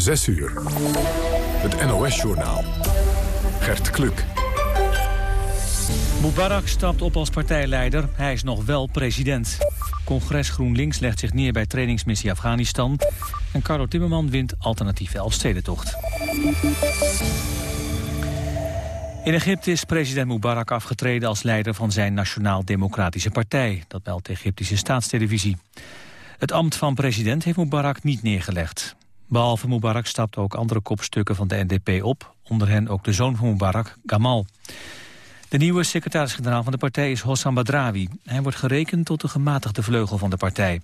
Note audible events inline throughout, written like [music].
6 uur. Het NOS-journaal. Gert Kluk. Mubarak stapt op als partijleider. Hij is nog wel president. Congres GroenLinks legt zich neer bij trainingsmissie Afghanistan. En Carlo Timmerman wint alternatieve Elfstedentocht. In Egypte is president Mubarak afgetreden als leider van zijn Nationaal Democratische Partij. Dat meldt de Egyptische staatstelevisie. Het ambt van president heeft Mubarak niet neergelegd. Behalve Mubarak stapt ook andere kopstukken van de NDP op. Onder hen ook de zoon van Mubarak, Gamal. De nieuwe secretaris-generaal van de partij is Hossam Badrawi. Hij wordt gerekend tot de gematigde vleugel van de partij.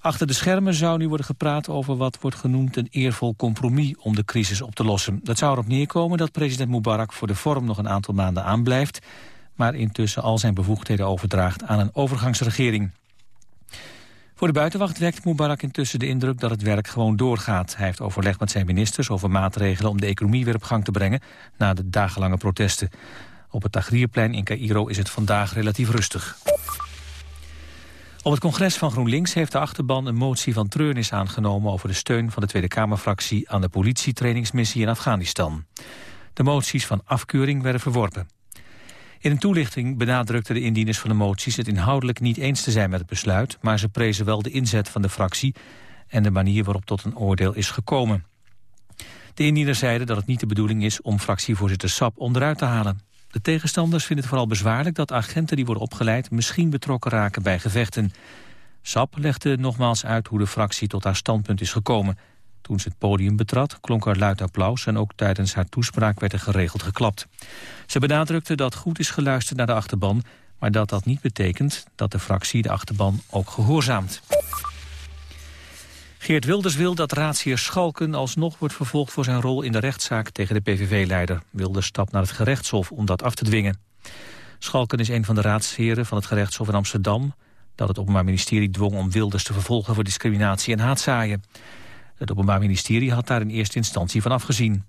Achter de schermen zou nu worden gepraat over wat wordt genoemd een eervol compromis om de crisis op te lossen. Dat zou erop neerkomen dat president Mubarak voor de vorm nog een aantal maanden aanblijft, maar intussen al zijn bevoegdheden overdraagt aan een overgangsregering. Voor de buitenwacht wekt Mubarak intussen de indruk dat het werk gewoon doorgaat. Hij heeft overlegd met zijn ministers over maatregelen om de economie weer op gang te brengen na de dagenlange protesten. Op het Tagrierplein in Cairo is het vandaag relatief rustig. Op het congres van GroenLinks heeft de achterban een motie van treurnis aangenomen over de steun van de Tweede Kamerfractie aan de politietrainingsmissie in Afghanistan. De moties van afkeuring werden verworpen. In een toelichting benadrukten de indieners van de moties het inhoudelijk niet eens te zijn met het besluit, maar ze prezen wel de inzet van de fractie en de manier waarop tot een oordeel is gekomen. De indieners zeiden dat het niet de bedoeling is om fractievoorzitter Sap onderuit te halen. De tegenstanders vinden het vooral bezwaarlijk dat agenten die worden opgeleid misschien betrokken raken bij gevechten. Sap legde nogmaals uit hoe de fractie tot haar standpunt is gekomen. Toen ze het podium betrad, klonk er luid applaus... en ook tijdens haar toespraak werd er geregeld geklapt. Ze benadrukte dat goed is geluisterd naar de achterban... maar dat dat niet betekent dat de fractie de achterban ook gehoorzaamt. Geert Wilders wil dat raadsheer Schalken alsnog wordt vervolgd voor zijn rol in de rechtszaak tegen de PVV-leider. Wilders stapt naar het gerechtshof om dat af te dwingen. Schalken is een van de raadsheren van het gerechtshof in Amsterdam... dat het Openbaar Ministerie dwong om Wilders te vervolgen voor discriminatie en haatzaaien. Het Openbaar Ministerie had daar in eerste instantie van afgezien.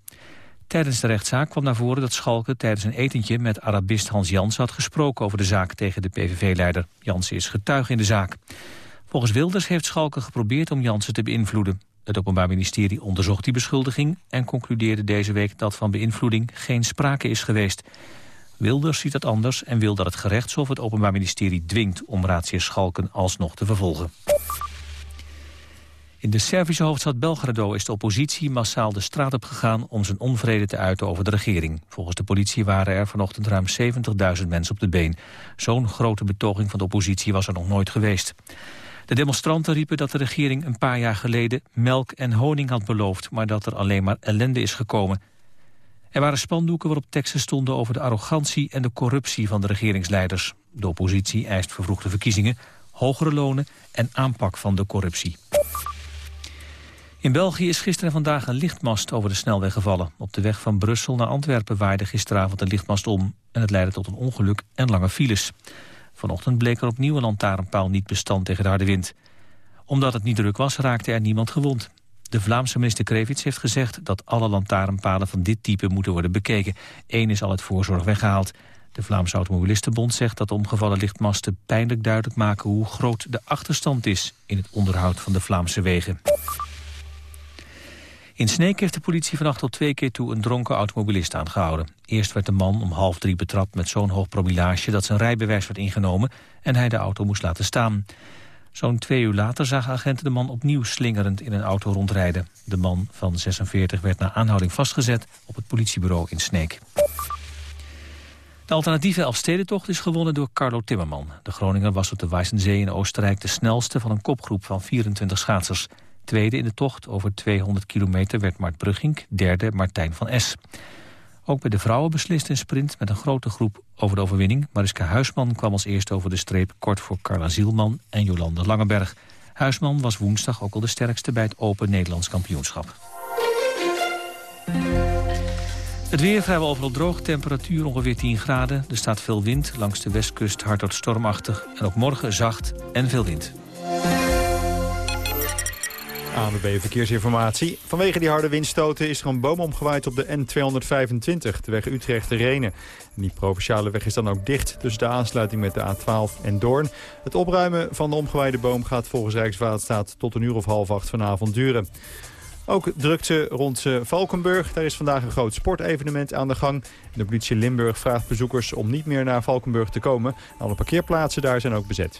Tijdens de rechtszaak kwam naar voren dat Schalken tijdens een etentje met Arabist Hans Jans had gesproken over de zaak tegen de PVV-leider. Jansen is getuige in de zaak. Volgens Wilders heeft Schalken geprobeerd om Jansen te beïnvloeden. Het Openbaar Ministerie onderzocht die beschuldiging... en concludeerde deze week dat van beïnvloeding geen sprake is geweest. Wilders ziet dat anders en wil dat het gerechtshof het Openbaar Ministerie dwingt... om raadsheer Schalken alsnog te vervolgen. In de Servische hoofdstad Belgrado is de oppositie massaal de straat op gegaan om zijn onvrede te uiten over de regering. Volgens de politie waren er vanochtend ruim 70.000 mensen op de been. Zo'n grote betoging van de oppositie was er nog nooit geweest. De demonstranten riepen dat de regering een paar jaar geleden melk en honing had beloofd, maar dat er alleen maar ellende is gekomen. Er waren spandoeken waarop teksten stonden over de arrogantie en de corruptie van de regeringsleiders. De oppositie eist vervroegde verkiezingen, hogere lonen en aanpak van de corruptie. In België is gisteren en vandaag een lichtmast over de snelweg gevallen. Op de weg van Brussel naar Antwerpen waaide gisteravond een lichtmast om... en het leidde tot een ongeluk en lange files. Vanochtend bleek er opnieuw een lantaarnpaal niet bestand tegen de harde wind. Omdat het niet druk was, raakte er niemand gewond. De Vlaamse minister Krevits heeft gezegd dat alle lantaarnpalen van dit type moeten worden bekeken. Eén is al het voorzorg weggehaald. De Vlaamse Automobilistenbond zegt dat de omgevallen lichtmasten pijnlijk duidelijk maken hoe groot de achterstand is in het onderhoud van de Vlaamse wegen. In Sneek heeft de politie vannacht tot twee keer toe een dronken automobilist aangehouden. Eerst werd de man om half drie betrapt met zo'n hoog promillage dat zijn rijbewijs werd ingenomen en hij de auto moest laten staan. Zo'n twee uur later zagen agenten de man opnieuw slingerend in een auto rondrijden. De man van 46 werd na aanhouding vastgezet op het politiebureau in Sneek. De alternatieve Elfstedentocht is gewonnen door Carlo Timmerman. De Groninger was op de Weissensee in Oostenrijk de snelste van een kopgroep van 24 schaatsers. Tweede in de tocht over 200 kilometer werd Mart Brugging, derde Martijn van S. Ook bij de vrouwen beslist een sprint met een grote groep over de overwinning. Mariska Huisman kwam als eerste over de streep kort voor Carla Zielman en Jolande Langeberg. Huisman was woensdag ook al de sterkste bij het Open Nederlands kampioenschap. Het weer vrijwel overal droog, temperatuur ongeveer 10 graden. Er staat veel wind, langs de westkust hard tot stormachtig. En ook morgen zacht en veel wind. ANWB Verkeersinformatie. Vanwege die harde windstoten is er een boom omgewaaid op de N225, de weg Utrecht-Renen. Die provinciale weg is dan ook dicht tussen de aansluiting met de A12 en Doorn. Het opruimen van de omgewaaide boom gaat volgens Rijkswaterstaat tot een uur of half acht vanavond duren. Ook drukte rond uh, Valkenburg. Daar is vandaag een groot sportevenement aan de gang. De politie Limburg vraagt bezoekers om niet meer naar Valkenburg te komen. Alle parkeerplaatsen daar zijn ook bezet.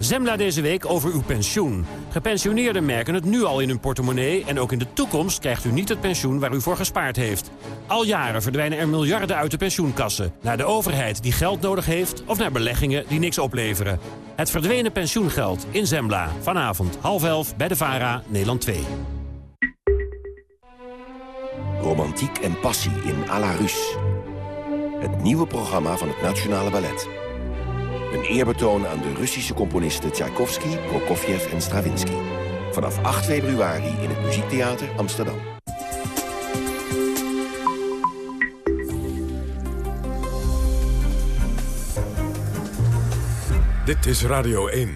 Zembla deze week over uw pensioen. Gepensioneerden merken het nu al in hun portemonnee... en ook in de toekomst krijgt u niet het pensioen waar u voor gespaard heeft. Al jaren verdwijnen er miljarden uit de pensioenkassen... naar de overheid die geld nodig heeft... of naar beleggingen die niks opleveren. Het verdwenen pensioengeld in Zembla. Vanavond half elf bij de VARA, Nederland 2. Romantiek en passie in à la Rus. Het nieuwe programma van het Nationale Ballet... Een eerbetoon aan de Russische componisten Tchaikovsky, Prokofjev en Stravinsky. Vanaf 8 februari in het Muziektheater Amsterdam. Dit is Radio 1.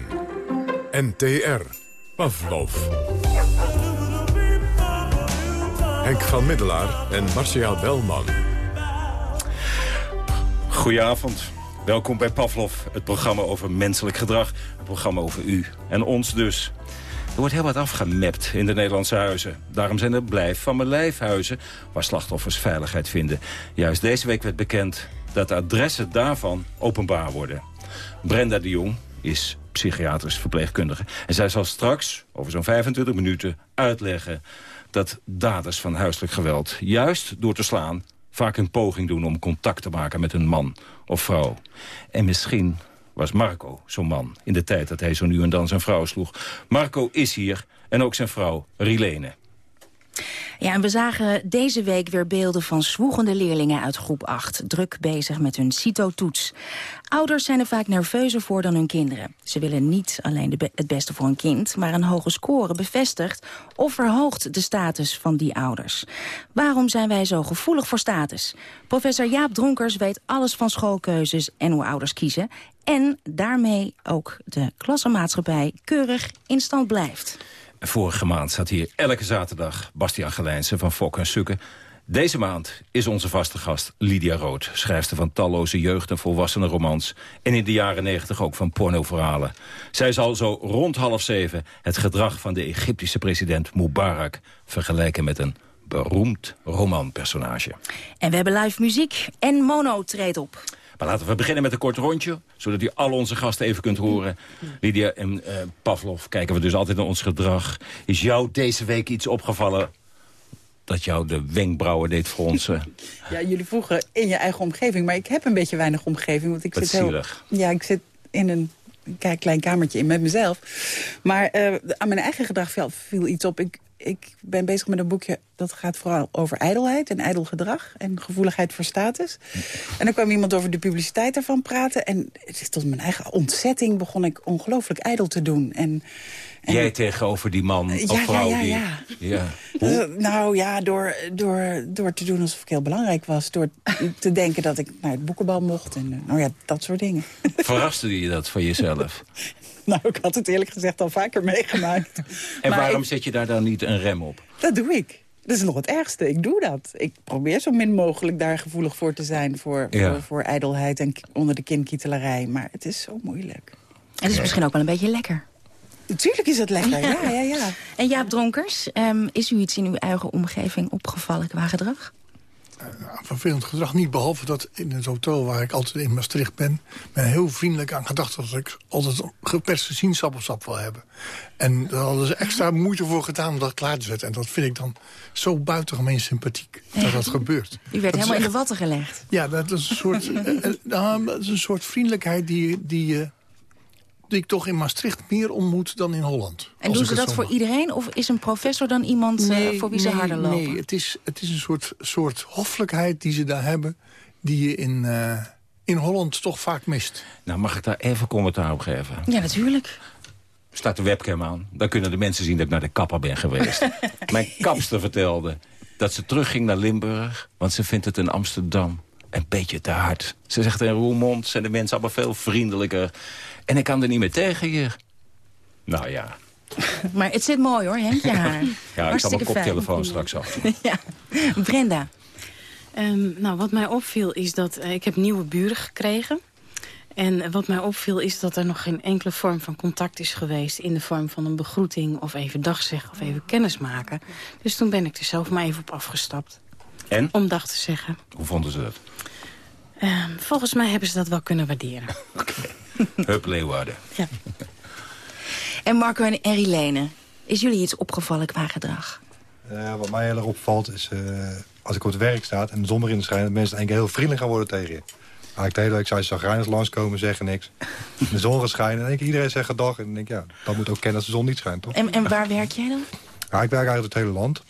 NTR. Pavlov. Henk van Middelaar en Marcia Belman. Goedenavond. Welkom bij Pavlov, het programma over menselijk gedrag. Het programma over u en ons dus. Er wordt heel wat afgemapt in de Nederlandse huizen. Daarom zijn er blijf van mijn lijfhuizen waar slachtoffers veiligheid vinden. Juist deze week werd bekend dat de adressen daarvan openbaar worden. Brenda de Jong is psychiatrisch verpleegkundige. En zij zal straks, over zo'n 25 minuten, uitleggen... dat daders van huiselijk geweld, juist door te slaan vaak een poging doen om contact te maken met een man of vrouw. En misschien was Marco zo'n man in de tijd dat hij zo nu en dan zijn vrouw sloeg. Marco is hier en ook zijn vrouw Rilene. Ja, en we zagen deze week weer beelden van zwoegende leerlingen uit groep 8... druk bezig met hun CITO-toets. Ouders zijn er vaak nerveuzer voor dan hun kinderen. Ze willen niet alleen het beste voor hun kind... maar een hoge score bevestigt of verhoogt de status van die ouders. Waarom zijn wij zo gevoelig voor status? Professor Jaap Dronkers weet alles van schoolkeuzes en hoe ouders kiezen... en daarmee ook de klassenmaatschappij keurig in stand blijft. Vorige maand zat hier elke zaterdag Bastiaan Gelijnsen van Fok en Sukken. Deze maand is onze vaste gast Lydia Rood, schrijfster van talloze jeugd- en volwassenenromans. En in de jaren negentig ook van pornoverhalen. Zij zal zo rond half zeven het gedrag van de Egyptische president Mubarak vergelijken met een beroemd romanpersonage. En we hebben live muziek en Mono treedt op. Maar laten we beginnen met een kort rondje, zodat u al onze gasten even kunt horen. Lydia en uh, Pavlov kijken we dus altijd naar ons gedrag. Is jou deze week iets opgevallen dat jou de wenkbrauwen deed fronsen? [laughs] Ja, jullie vroegen in je eigen omgeving, maar ik heb een beetje weinig omgeving. Want ik Wat zit heel, Ja, ik zit in een klein kamertje in met mezelf. Maar uh, aan mijn eigen gedrag viel, viel iets op. Ik, ik ben bezig met een boekje dat gaat vooral over ijdelheid en ijdel gedrag en gevoeligheid voor status. En dan kwam iemand over de publiciteit daarvan praten. En tot mijn eigen ontzetting begon ik ongelooflijk ijdel te doen. En, en Jij tegenover die man of ja, vrouw? Ja, ja, die, ja. ja. [laughs] nou ja, door, door, door te doen alsof ik heel belangrijk was. Door te denken dat ik naar het boekenbal mocht. En nou ja, dat soort dingen. Verraste je dat van jezelf? [laughs] [laughs] Nou, ik had het eerlijk gezegd al vaker meegemaakt. en maar waarom zet je daar dan niet een rem op? Dat doe ik. Dat is nog het ergste. Ik doe dat. Ik probeer zo min mogelijk daar gevoelig voor te zijn... voor, ja. voor, voor ijdelheid en onder de kinkietelarij. Maar het is zo moeilijk. En het is misschien ook wel een beetje lekker. Natuurlijk is het lekker, ja, ja, ja. En Jaap Dronkers, um, is u iets in uw eigen omgeving opgevallen qua gedrag? Uh, vervelend gedrag niet, behalve dat in het hotel waar ik altijd in Maastricht ben... men heel vriendelijk aan gedacht dat ik altijd geperste sinaasappelsap wil hebben. En daar hadden ze extra moeite voor gedaan om dat klaar te zetten. En dat vind ik dan zo buitengemeen sympathiek dat dat gebeurt. U werd dat helemaal echt, in de watten gelegd. Ja, dat is een soort, uh, dat is een soort vriendelijkheid die, die, die ik toch in Maastricht meer ontmoet dan in Holland. En doen ze dat voor iedereen? Of is een professor dan iemand nee, voor wie ze harder lopen? Nee, het is, het is een soort, soort hoffelijkheid die ze daar hebben... die je in, uh, in Holland toch vaak mist. Nou, mag ik daar even commentaar op geven? Ja, natuurlijk. Staat de webcam aan, dan kunnen de mensen zien dat ik naar de kapper ben geweest. [laughs] Mijn kapster vertelde dat ze terugging naar Limburg... want ze vindt het in Amsterdam een beetje te hard. Ze zegt in Roermond zijn de mensen allemaal veel vriendelijker. En ik kan er niet meer tegen hier. Nou ja. [laughs] Maar het zit mooi hoor, Henk, je [laughs] haar. ja, ik zal mijn koptelefoon straks af. [laughs] ja. Brenda. Um, nou, wat mij opviel is dat uh, ik heb nieuwe buren gekregen. En wat mij opviel is dat er nog geen enkele vorm van contact is geweest... in de vorm van een begroeting of even dag zeggen of even kennis maken. Dus toen ben ik er zelf maar even op afgestapt. En? Om dag te zeggen. Hoe vonden ze dat? Uh, volgens mij hebben ze dat wel kunnen waarderen. Oké. Okay. [laughs] Hup Leeuwarden. Ja. En Marco en Erilene, is jullie iets opgevallen qua gedrag? Uh, wat mij heel erg opvalt is, uh, als ik op het werk sta en de zon erin schijnt... dat mensen eigenlijk heel vriendelijk gaan worden tegen je. Eigenlijk de hele week zou je zagrijnig langskomen, zeggen niks. [laughs] De zon gaat schijnen en denk ik, iedereen zegt dag. En dan denk ik, ja, dat moet ook kennen als de zon niet schijnt, toch? En, en waar werk jij dan? Ja, ik werk eigenlijk het hele land.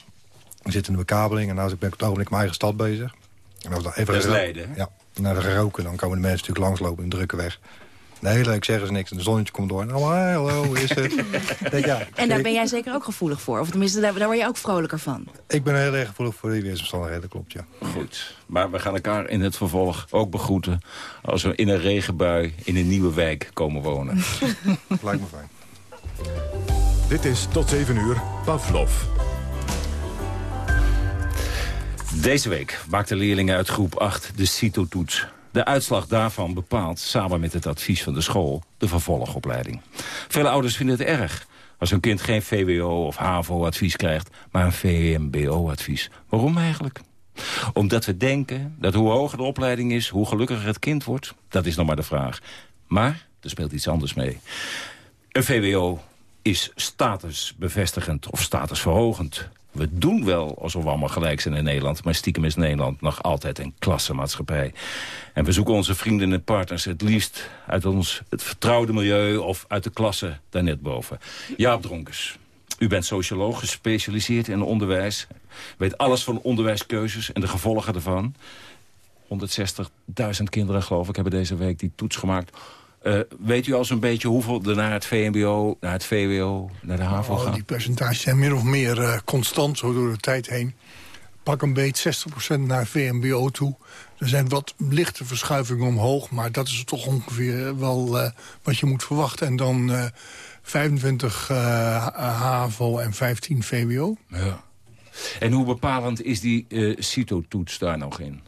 Ik zit in de bekabeling en nou ben ik op het ogenblik mijn eigen stad bezig. En als dan even dat is Leiden, Ja, naar de geroken, dan komen de mensen natuurlijk langslopen in drukke weg. De hele week zeggen ze niks en de zonnetje komt door. En allemaal, hey, hallo, hoe is het? [laughs] denk, ja, en daar ben jij zeker ook gevoelig voor? Of tenminste, daar, daar word je ook vrolijker van? Ik ben heel erg gevoelig voor die weersomstandigheden, klopt, ja. Goed, maar we gaan elkaar in het vervolg ook begroeten... als we in een regenbui in een nieuwe wijk komen wonen. [laughs] Lijkt me fijn. Dit is tot 7 uur Pavlov. Deze week maakten leerlingen uit groep 8 de CITO-toets. De uitslag daarvan bepaalt, samen met het advies van de school, de vervolgopleiding. Vele ouders vinden het erg als hun kind geen VWO of HAVO-advies krijgt, maar een VMBO-advies. Waarom eigenlijk? Omdat we denken dat hoe hoger de opleiding is, hoe gelukkiger het kind wordt. Dat is nog maar de vraag. Maar er speelt iets anders mee. Een VWO is statusbevestigend of statusverhogend. We doen wel alsof we allemaal gelijk zijn in Nederland... maar stiekem is Nederland nog altijd een klassenmaatschappij. En we zoeken onze vrienden en partners het liefst... uit ons het vertrouwde milieu of uit de klasse daar net boven. Jaap Dronkers, u bent socioloog, gespecialiseerd in onderwijs. Weet alles van onderwijskeuzes en de gevolgen ervan. 160.000 kinderen, geloof ik, hebben deze week die toets gemaakt... Uh, weet u al zo'n beetje hoeveel er naar het VMBO, naar het VWO, naar de HAVO oh, gaan? Die percentages zijn min of meer uh, constant zo door de tijd heen. Pak een beetje 60% naar VMBO toe. Er zijn wat lichte verschuivingen omhoog, maar dat is toch ongeveer wel uh, wat je moet verwachten. En dan 25 HAVO en 15 VWO. Ja. En hoe bepalend is die CITO-toets daar nog in?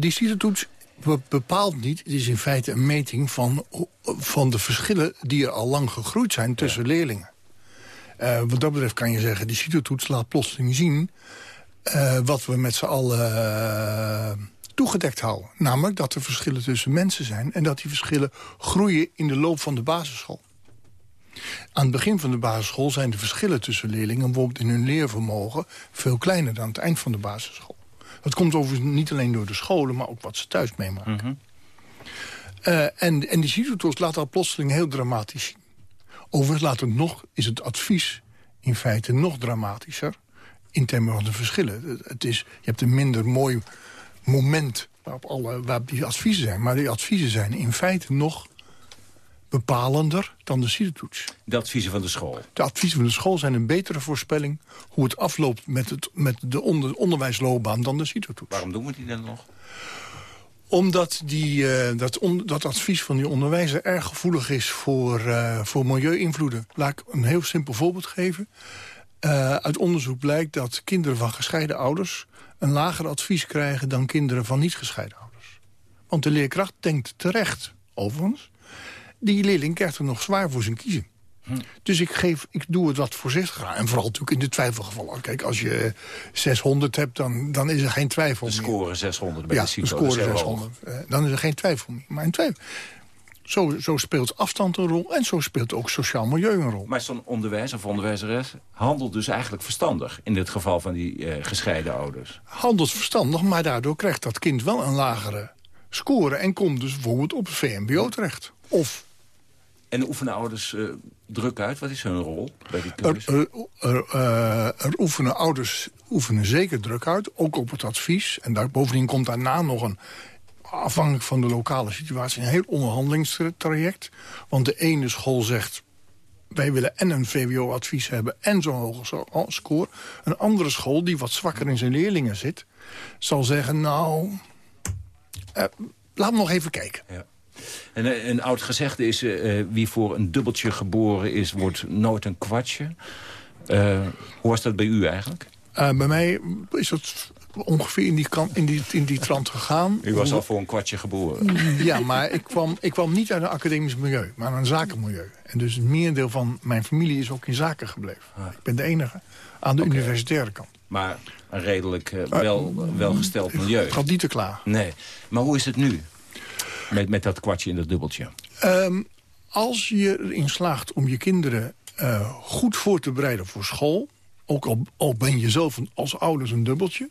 die CITO-toets bepaalt niet. Het is in feite een meting van, van de verschillen die er al lang gegroeid zijn tussen ja. leerlingen. Uh, wat dat betreft kan je zeggen, die CITO-toets laat plotseling zien... Uh, wat we met z'n allen uh, toegedekt houden. Namelijk dat er verschillen tussen mensen zijn... en dat die verschillen groeien in de loop van de basisschool. Aan het begin van de basisschool zijn de verschillen tussen leerlingen... bijvoorbeeld in hun leervermogen veel kleiner dan aan het eind van de basisschool. Dat komt overigens niet alleen door de scholen, maar ook wat ze thuis meemaken. Mm -hmm. uh, en, en die CITO-toets laat dat plotseling heel dramatisch zien. Overigens laat het nog, is het advies in feite nog dramatischer... in termen van de verschillen. Het is, je hebt een minder mooi moment waarop, alle, waarop die adviezen zijn. Maar die adviezen zijn in feite nog bepalender dan de CITO-toets. De adviezen van de school? De adviezen van de school zijn een betere voorspelling... hoe het afloopt met, het, met de onder, onderwijsloopbaan dan de CITO-toets. Waarom doen we die dan nog? Omdat die, uh, dat, on, dat advies van die onderwijzer erg gevoelig is voor, uh, voor milieu-invloeden. Laat ik een heel simpel voorbeeld geven. Uh, uit onderzoek blijkt dat kinderen van gescheiden ouders... een lager advies krijgen dan kinderen van niet gescheiden ouders. Want de leerkracht denkt terecht, overigens die leerling krijgt er nog zwaar voor zijn kiezen. Hm. Dus ik, geef, ik doe het wat voorzichtiger. En vooral natuurlijk in de twijfelgevallen. Kijk, als je 600 hebt, dan, dan is er geen twijfel de meer. score 600 bij ja, de CITO. score 600. Uh, dan is er geen twijfel meer. Maar in twijfel... Zo, zo speelt afstand een rol en zo speelt ook sociaal milieu een rol. Maar zo'n onderwijzer of onderwijzeres handelt dus eigenlijk verstandig... in dit geval van die uh, gescheiden ouders. Handelt verstandig, maar daardoor krijgt dat kind wel een lagere score... en komt dus bijvoorbeeld op het VMBO terecht. Of en oefenen ouders uh, druk uit? Wat is hun rol bij die keuze? Er, er, er, er, oefenen ouders oefenen zeker druk uit, ook op het advies. En daar, bovendien komt daarna nog een, afhankelijk van de lokale situatie... een heel onderhandelingstraject. Want de ene school zegt wij willen en een VWO-advies hebben en zo'n hoge score. Een andere school die wat zwakker in zijn leerlingen zit... zal zeggen, nou, uh, laat me nog even kijken. Ja. En eh, een oud gezegde is, uh, wie voor een dubbeltje geboren is, wordt nooit een kwartje. Uh, hoe was dat bij u eigenlijk? bij mij is het ongeveer in die, in die, in die trant gegaan. U was al voor een kwartje geboren. Ja, maar ik kwam, ik kwam niet uit een academisch milieu, maar uit een zakenmilieu. En dus het merendeel van mijn familie is ook in zaken gebleven. Ah. Ik ben de enige aan de universitaire kant. Maar een redelijk uh, wel, welgesteld milieu. Het gaat niet te klaar. Nee. Maar hoe is het nu? Met, met dat kwartje in dat dubbeltje. Um, als je erin slaagt om je kinderen uh, goed voor te bereiden voor school... ook al, al ben je zelf als ouders een dubbeltje...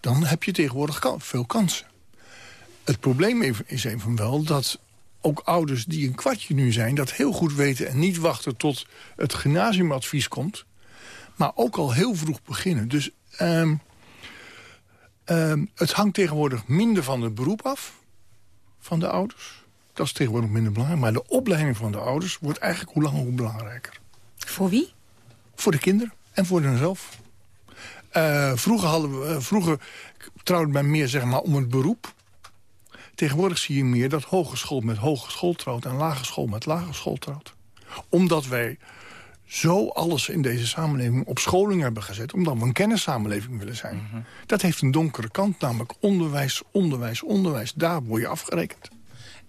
dan heb je tegenwoordig veel kansen. Het probleem is even wel dat ook ouders die een kwartje nu zijn... dat heel goed weten en niet wachten tot het gymnasiumadvies komt... maar ook al heel vroeg beginnen. Dus um, um, het hangt tegenwoordig minder van het beroep af van de ouders. Dat is tegenwoordig minder belangrijk. Maar de opleiding van de ouders wordt eigenlijk hoe langer hoe belangrijker. Voor wie? Voor de kinderen en voor hunzelf. Uh, vroeger, hadden we, uh, vroeger trouwde men meer zeg maar, om het beroep. Tegenwoordig zie je meer dat hogeschool met hogeschool trouwt... en lagere school met lagere school trouwt. Omdat wij zo alles in deze samenleving op scholing hebben gezet... omdat we een kennissamenleving willen zijn. Mm -hmm. Dat heeft een donkere kant, namelijk onderwijs, onderwijs, onderwijs. Daar word je afgerekend.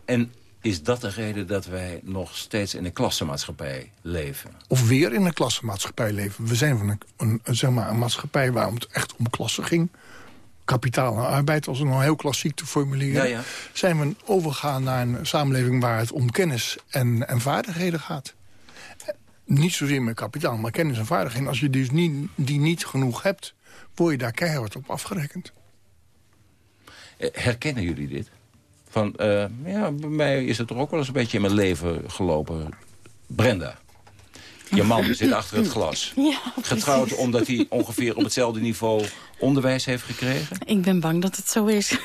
En is dat de reden dat wij nog steeds in een klassenmaatschappij leven? Of weer in een klassenmaatschappij leven. We zijn van een, zeg maar een maatschappij waar het echt om klassen ging. Kapitaal en arbeid, als nog heel klassiek te formuleren. Ja, ja. Zijn we overgegaan naar een samenleving waar het om kennis en, en vaardigheden gaat niet zozeer met kapitaal, maar kennis en vaardigheden. Als je dus niet, die niet genoeg hebt, word je daar keihard op afgerekend. Herkennen jullie dit? Van, uh, ja, bij mij is het er ook wel eens een beetje in mijn leven gelopen. Brenda, je man zit achter het glas. [laughs] Ja, Getrouwd omdat hij ongeveer op hetzelfde niveau onderwijs heeft gekregen? Ik ben bang dat het zo is.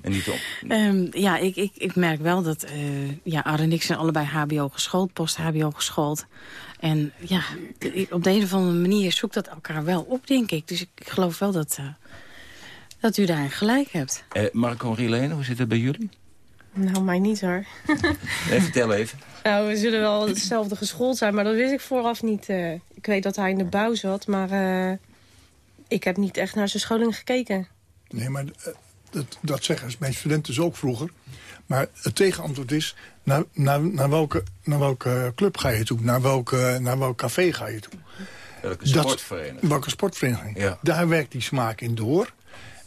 En niet om? Um, ja, ik, ik, ik merk wel dat uh, ja, Arne en ik zijn allebei hbo geschoold, post-hbo geschoold. En ja, op de een of andere manier zoekt dat elkaar wel op, denk ik. Dus ik, geloof wel dat, uh, dat u daar gelijk hebt. Uh, Marco Rilene, hoe zit het bij jullie? Nou, mij niet hoor. [laughs] Nee, vertel even. Nou, we zullen wel hetzelfde geschoold zijn, maar dat wist ik vooraf niet. Uh, ik weet dat hij in de bouw zat, maar uh, ik heb niet echt naar zijn scholing gekeken. Nee, maar dat, dat zeggen mijn studenten dus ook vroeger. Maar het tegenantwoord is, naar, naar, naar, welke, naar welke club ga je toe? Naar, welke, naar welk café ga je toe? Welke sportvereniging? Dat, welke sportvereniging? Ja. Daar werkt die smaak in door.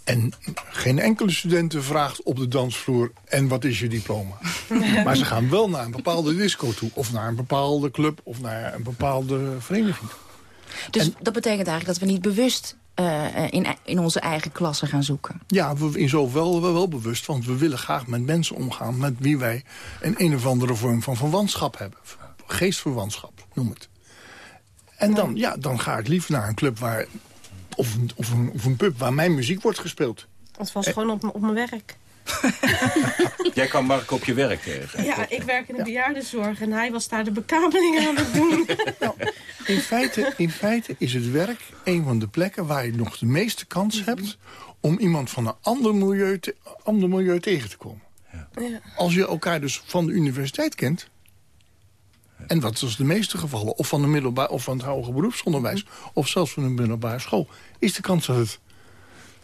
En geen enkele studenten vraagt op de dansvloer... en wat is je diploma? [laughs] maar ze gaan wel naar een bepaalde disco toe... of naar een bepaalde club of naar een bepaalde vereniging. Dus en, dat betekent eigenlijk dat we niet bewust uh, in, in onze eigen klasse gaan zoeken? Ja, we, in zowel wel, wel bewust, want we willen graag met mensen omgaan... met wie wij een een of andere vorm van verwantschap hebben. Geestverwantschap, noem het. En dan, ja, dan ga ik liever naar een club waar of een, of, een, of een pub waar mijn muziek wordt gespeeld. Het was gewoon op, op mijn werk. [laughs] Jij kwam Mark op je werk tegen. Ja, ik werk in de bejaardenzorg en hij was daar de bekabeling aan het doen. [laughs] Nou, in, feite, in feite is het werk een van de plekken waar je nog de meeste kans hebt... om iemand van een ander milieu, te, ander milieu tegen te komen. Ja. Als je elkaar dus van de universiteit kent... En dat is de meeste gevallen. Of van, de middelbaar, of van het hoger beroepsonderwijs. Of zelfs van de middelbare school. Is de kans dat het,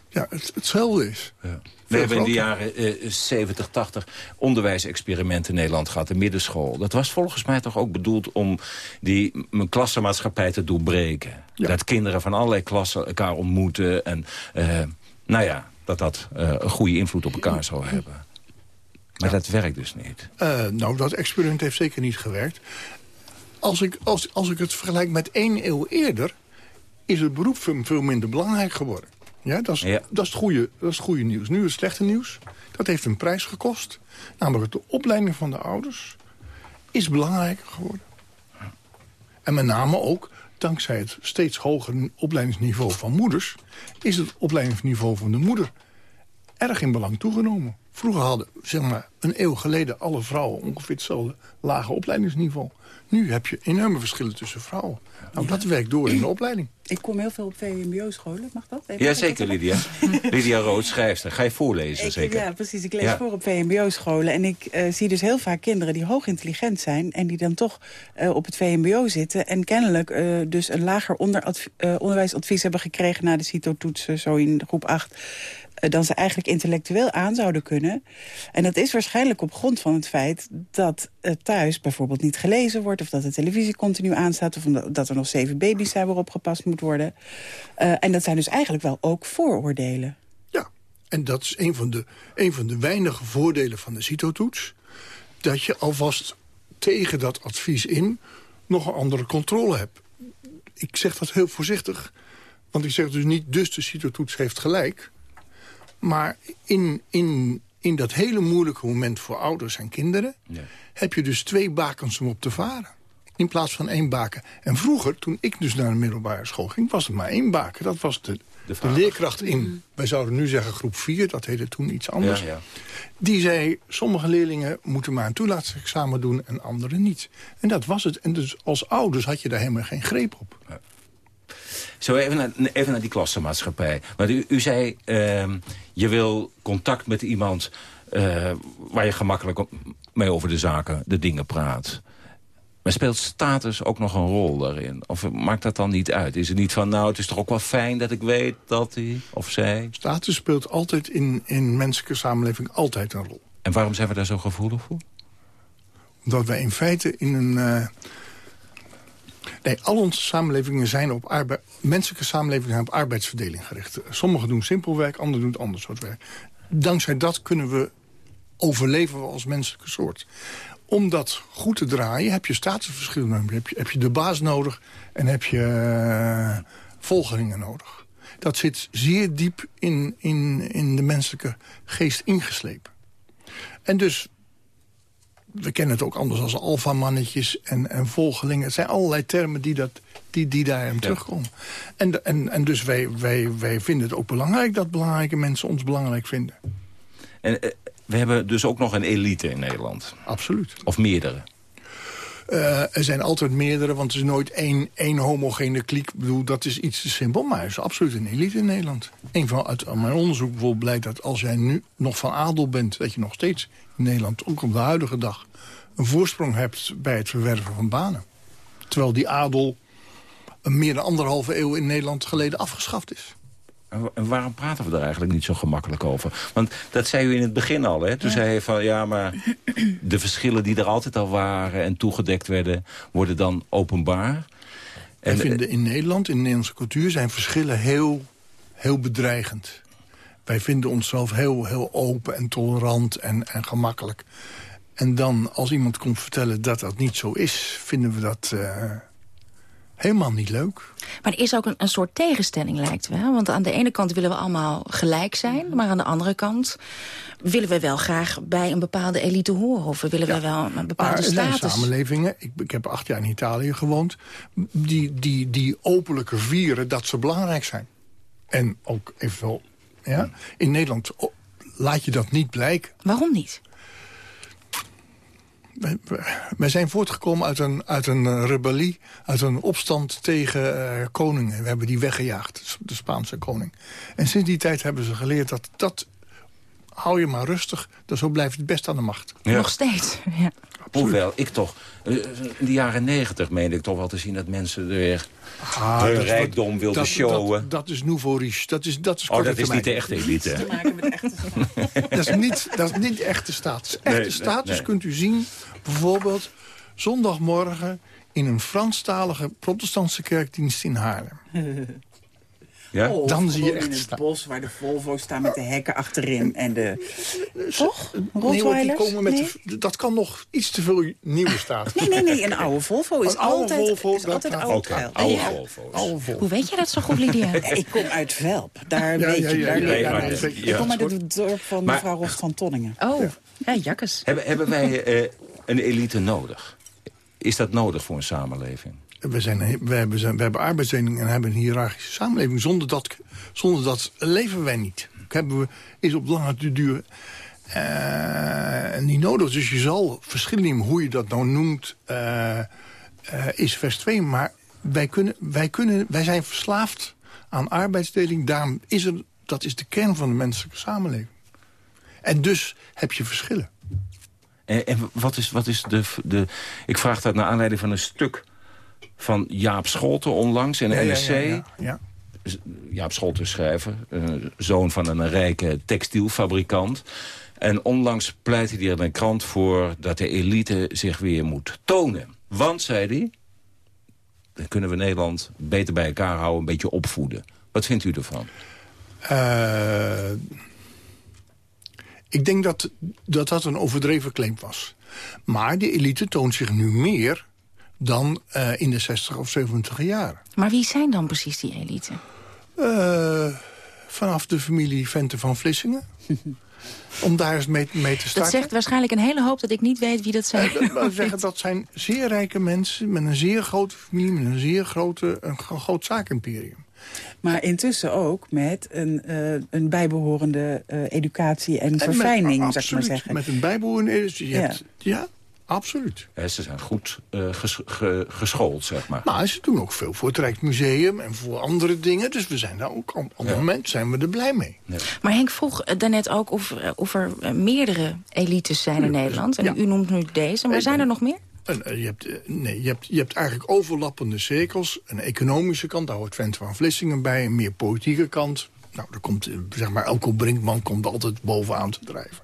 ja, het hetzelfde is. Ja. We hebben in de jaren eh, 70, 80 onderwijsexperimenten in Nederland gehad. De middenschool. Dat was volgens mij toch ook bedoeld om die klassenmaatschappij te doorbreken. Ja. Dat kinderen van allerlei klassen elkaar ontmoeten. En uh, nou ja, dat dat uh, een goede invloed op elkaar zou hebben. Maar ja. dat werkt dus niet. Uh, nou, dat experiment heeft zeker niet gewerkt. Als ik, als, als ik het vergelijk met één eeuw eerder... is het beroep veel minder belangrijk geworden. Ja, dat, is, ja. dat, is het goede, dat is het goede nieuws. Nu het slechte nieuws. Dat heeft een prijs gekost. Namelijk de opleiding van de ouders is belangrijker geworden. En met name ook dankzij het steeds hogere opleidingsniveau van moeders... is het opleidingsniveau van de moeder erg in belang toegenomen. Vroeger hadden, zeg maar, een eeuw geleden... alle vrouwen ongeveer hetzelfde lage opleidingsniveau. Nu heb je enorme verschillen tussen vrouwen. Nou, dat werkt door in de opleiding. Ik kom heel veel op VMBO-scholen, mag dat? Even Jazeker, Lydia. Lydia Rood, schrijfster. Ga je voorlezen, Ik- zeker? Ja, precies. Ik lees Ja. voor op VMBO-scholen. En ik eh, zie dus heel vaak kinderen die hoog intelligent zijn... en die dan toch eh, op het VMBO zitten... en kennelijk eh, dus een lager eh, onderwijsadvies hebben gekregen... na de CITO-toetsen, zo in groep 8... eh, dan ze eigenlijk intellectueel aan zouden kunnen. En dat is waarschijnlijk op grond van het feit dat eh, thuis bijvoorbeeld niet gelezen wordt... of dat de televisie continu aanstaat... of dat er nog zeven baby's zijn waarop gepast moet worden. Eh, en dat zijn dus eigenlijk wel ook vooroordelen. En dat is een van de, een van de weinige voordelen van de CITO-toets. Dat je alvast tegen dat advies in nog een andere controle hebt. Ik zeg dat heel voorzichtig. Want ik zeg dus niet, dus de CITO-toets heeft gelijk. Maar in, in, in dat hele moeilijke moment voor ouders en kinderen... heb je dus twee bakens om op te varen. In plaats van één baken. En vroeger, toen ik dus naar de middelbare school ging... was het maar één baken. Dat was de, leerkracht in, wij zouden nu zeggen groep 4... dat heette toen iets anders. Ja, ja. Die zei, sommige leerlingen moeten maar een toelatingsexamen doen... en anderen niet. En dat was het. En dus als ouders had je daar helemaal geen greep op. Zo even naar, even naar die klassenmaatschappij. Want u, u zei, ehm, je wil contact met iemand... eh, waar je gemakkelijk mee over de zaken, de dingen praat. Maar speelt status ook nog een rol daarin? Of maakt dat dan niet uit? Is het niet van, nou, het is toch ook wel fijn dat ik weet dat hij of zij... Status speelt altijd in, in menselijke samenleving altijd een rol. En waarom zijn we daar zo gevoelig voor? Omdat wij in feite in een... eh, Nee, al onze samenlevingen zijn op. Menselijke samenlevingen zijn op arbeidsverdeling gericht. Sommigen doen simpel werk, anderen doen het ander soort werk. Dankzij dat kunnen we overleven we als menselijke soort. Om dat goed te draaien heb je statusverschillen. Heb je, heb je de baas nodig en heb je eh, volgelingen nodig. Dat zit zeer diep in, in, in de menselijke geest ingeslepen. En dus we kennen het ook anders als alfamannetjes en, en volgelingen. Het zijn allerlei termen die, dat, die, die daarin terugkomen. En, en, en dus wij, wij, wij vinden het ook belangrijk dat belangrijke mensen ons belangrijk vinden. En eh, we hebben dus ook nog een elite in Nederland. Absoluut. Of meerdere. Eh, er zijn altijd meerdere, want er is nooit één, één homogene kliek. Ik bedoel, dat is iets te simpel, maar er is absoluut een elite in Nederland. Een van uit mijn onderzoek bijvoorbeeld blijkt dat als jij nu nog van adel bent... dat je nog steeds in Nederland, ook op de huidige dag... een voorsprong hebt bij het verwerven van banen. Terwijl die adel meer dan anderhalve eeuw in Nederland geleden afgeschaft is. En wa- En waarom praten we daar eigenlijk niet zo gemakkelijk over? Want dat zei u in het begin al, hè? Toen zei je van, ja, maar de verschillen die er altijd al waren... en toegedekt werden, worden dan openbaar. Wij En, vinden in Nederland, in de Nederlandse cultuur... zijn verschillen heel, heel bedreigend. Wij vinden onszelf heel, heel open en tolerant en, en gemakkelijk. En dan, als iemand komt vertellen dat dat niet zo is... vinden we dat eh, helemaal niet leuk. Maar er is ook een, een soort tegenstelling, lijkt wel. Want aan de ene kant willen we allemaal gelijk zijn... maar aan de andere kant willen we wel graag bij een bepaalde elite horen... of we willen we wel een bepaalde er zijn status. samenlevingen, ik, ik heb acht jaar in Italië gewoond... die, die, die openlijker vieren dat ze belangrijk zijn. En ook evenwel, ja, in Nederland laat je dat niet blijken. Waarom niet? Wij, zijn voortgekomen uit een, uit een eh, rebellie, uit een opstand tegen eh, koningen. We hebben die weggejaagd, de Spaanse koning. En sinds die tijd hebben ze geleerd dat dat... hou je maar rustig, dat zo blijft het best aan de macht. Ja. Nog steeds, [laughs] ja. Hoewel, ik toch... eh, In de jaren negentig meende ik toch wel te zien dat mensen er weer Ah, hun dat is wat- rijkdom wilden dat, showen. Dat, dat is nouveau riche. Dat is, dat is oh, dat is niet de echte elite. [laughs] dat, is niet, dat is niet echte status. Echte Nee, nee, status nee. kunt u zien, bijvoorbeeld zondagmorgen... in een Franstalige protestantse kerkdienst in Haarlem. [laughs] Ja? Of Dan zie je echt in het staan. bos waar de Volvo staan met de hekken achterin. En de... Toch? Nee, Rottweilers? komen met Nee? de- dat kan nog iets te veel nieuwe status. Nee, nee, nee. Een oude Volvo is altijd, Volvo, is altijd oud oude Ja. Volvo's. Oude Volvo. Hoe weet je dat zo goed, Lydia? [laughs] Ik kom uit Velp. Daar Ja, weet ja, je. ja, daar ja, leer- ja, daar ja, leer- ja, Ik kom uit het dorp van Maar- mevrouw Rost van Tonningen. Oh, ja, jakkes. Hebben, hebben wij eh, een elite nodig? Is dat nodig voor een samenleving? We, zijn, we, hebben, we hebben arbeidsdeling en hebben een hiërarchische samenleving. Zonder dat, zonder dat leven wij niet. Hebben we, is op lange duur... Uh, niet nodig. Dus je zal verschillen hoe je dat nou noemt, uh, uh, is vers 2. Maar wij, kunnen, wij, kunnen, wij zijn verslaafd aan arbeidsdeling. Daarom is er, dat is de kern van de menselijke samenleving. En dus heb je verschillen. En, en wat is, wat is de, de... Ik vraag dat naar aanleiding van een stuk van Jaap Scholten onlangs in de NRC. Ja, ja, ja. Jaap Scholten schrijver, zoon van een rijke textielfabrikant. En onlangs pleitte hij in een krant voor dat de elite zich weer moet tonen. Want, zei hij, dan kunnen we Nederland beter bij elkaar houden, een beetje opvoeden. Wat vindt u ervan? Uh, ik denk dat, dat dat een overdreven claim was. Maar de elite toont zich nu meer dan uh, in de 60 of 70 jaren. Maar wie zijn dan precies die elite? Uh, vanaf de familie Vente van Vlissingen. [laughs] Om daar eens mee, mee, te starten. Dat zegt waarschijnlijk een hele hoop dat ik niet weet wie dat zijn. Uh, dat, zeggen, dat zijn zeer rijke mensen met een zeer grote familie... met een zeer grote, een groot zaakimperium. Maar intussen ook met een, uh, een bijbehorende uh, educatie en, en verfijning, met, zou ik maar zeggen. Met een bijbehorende educatie. Ja. Hebt, ja, absoluut. Ze zijn goed uh, ges ge geschoold, zeg maar. Maar ze doen ook veel voor het Rijksmuseum en voor andere dingen. Dus we zijn daar ook op het ja. moment zijn we er blij mee. Ja. Maar Henk vroeg daarnet ook of, of er meerdere elites zijn in Nederland. En ja. u noemt nu deze, maar zijn er nog meer? En, je, hebt, nee, je, hebt, je hebt eigenlijk overlappende cirkels. Een economische kant, daar hoort Vent van Vlissingen bij. Een meer politieke kant. Nou, er komt, zeg maar, Elko Brinkman komt altijd bovenaan te drijven.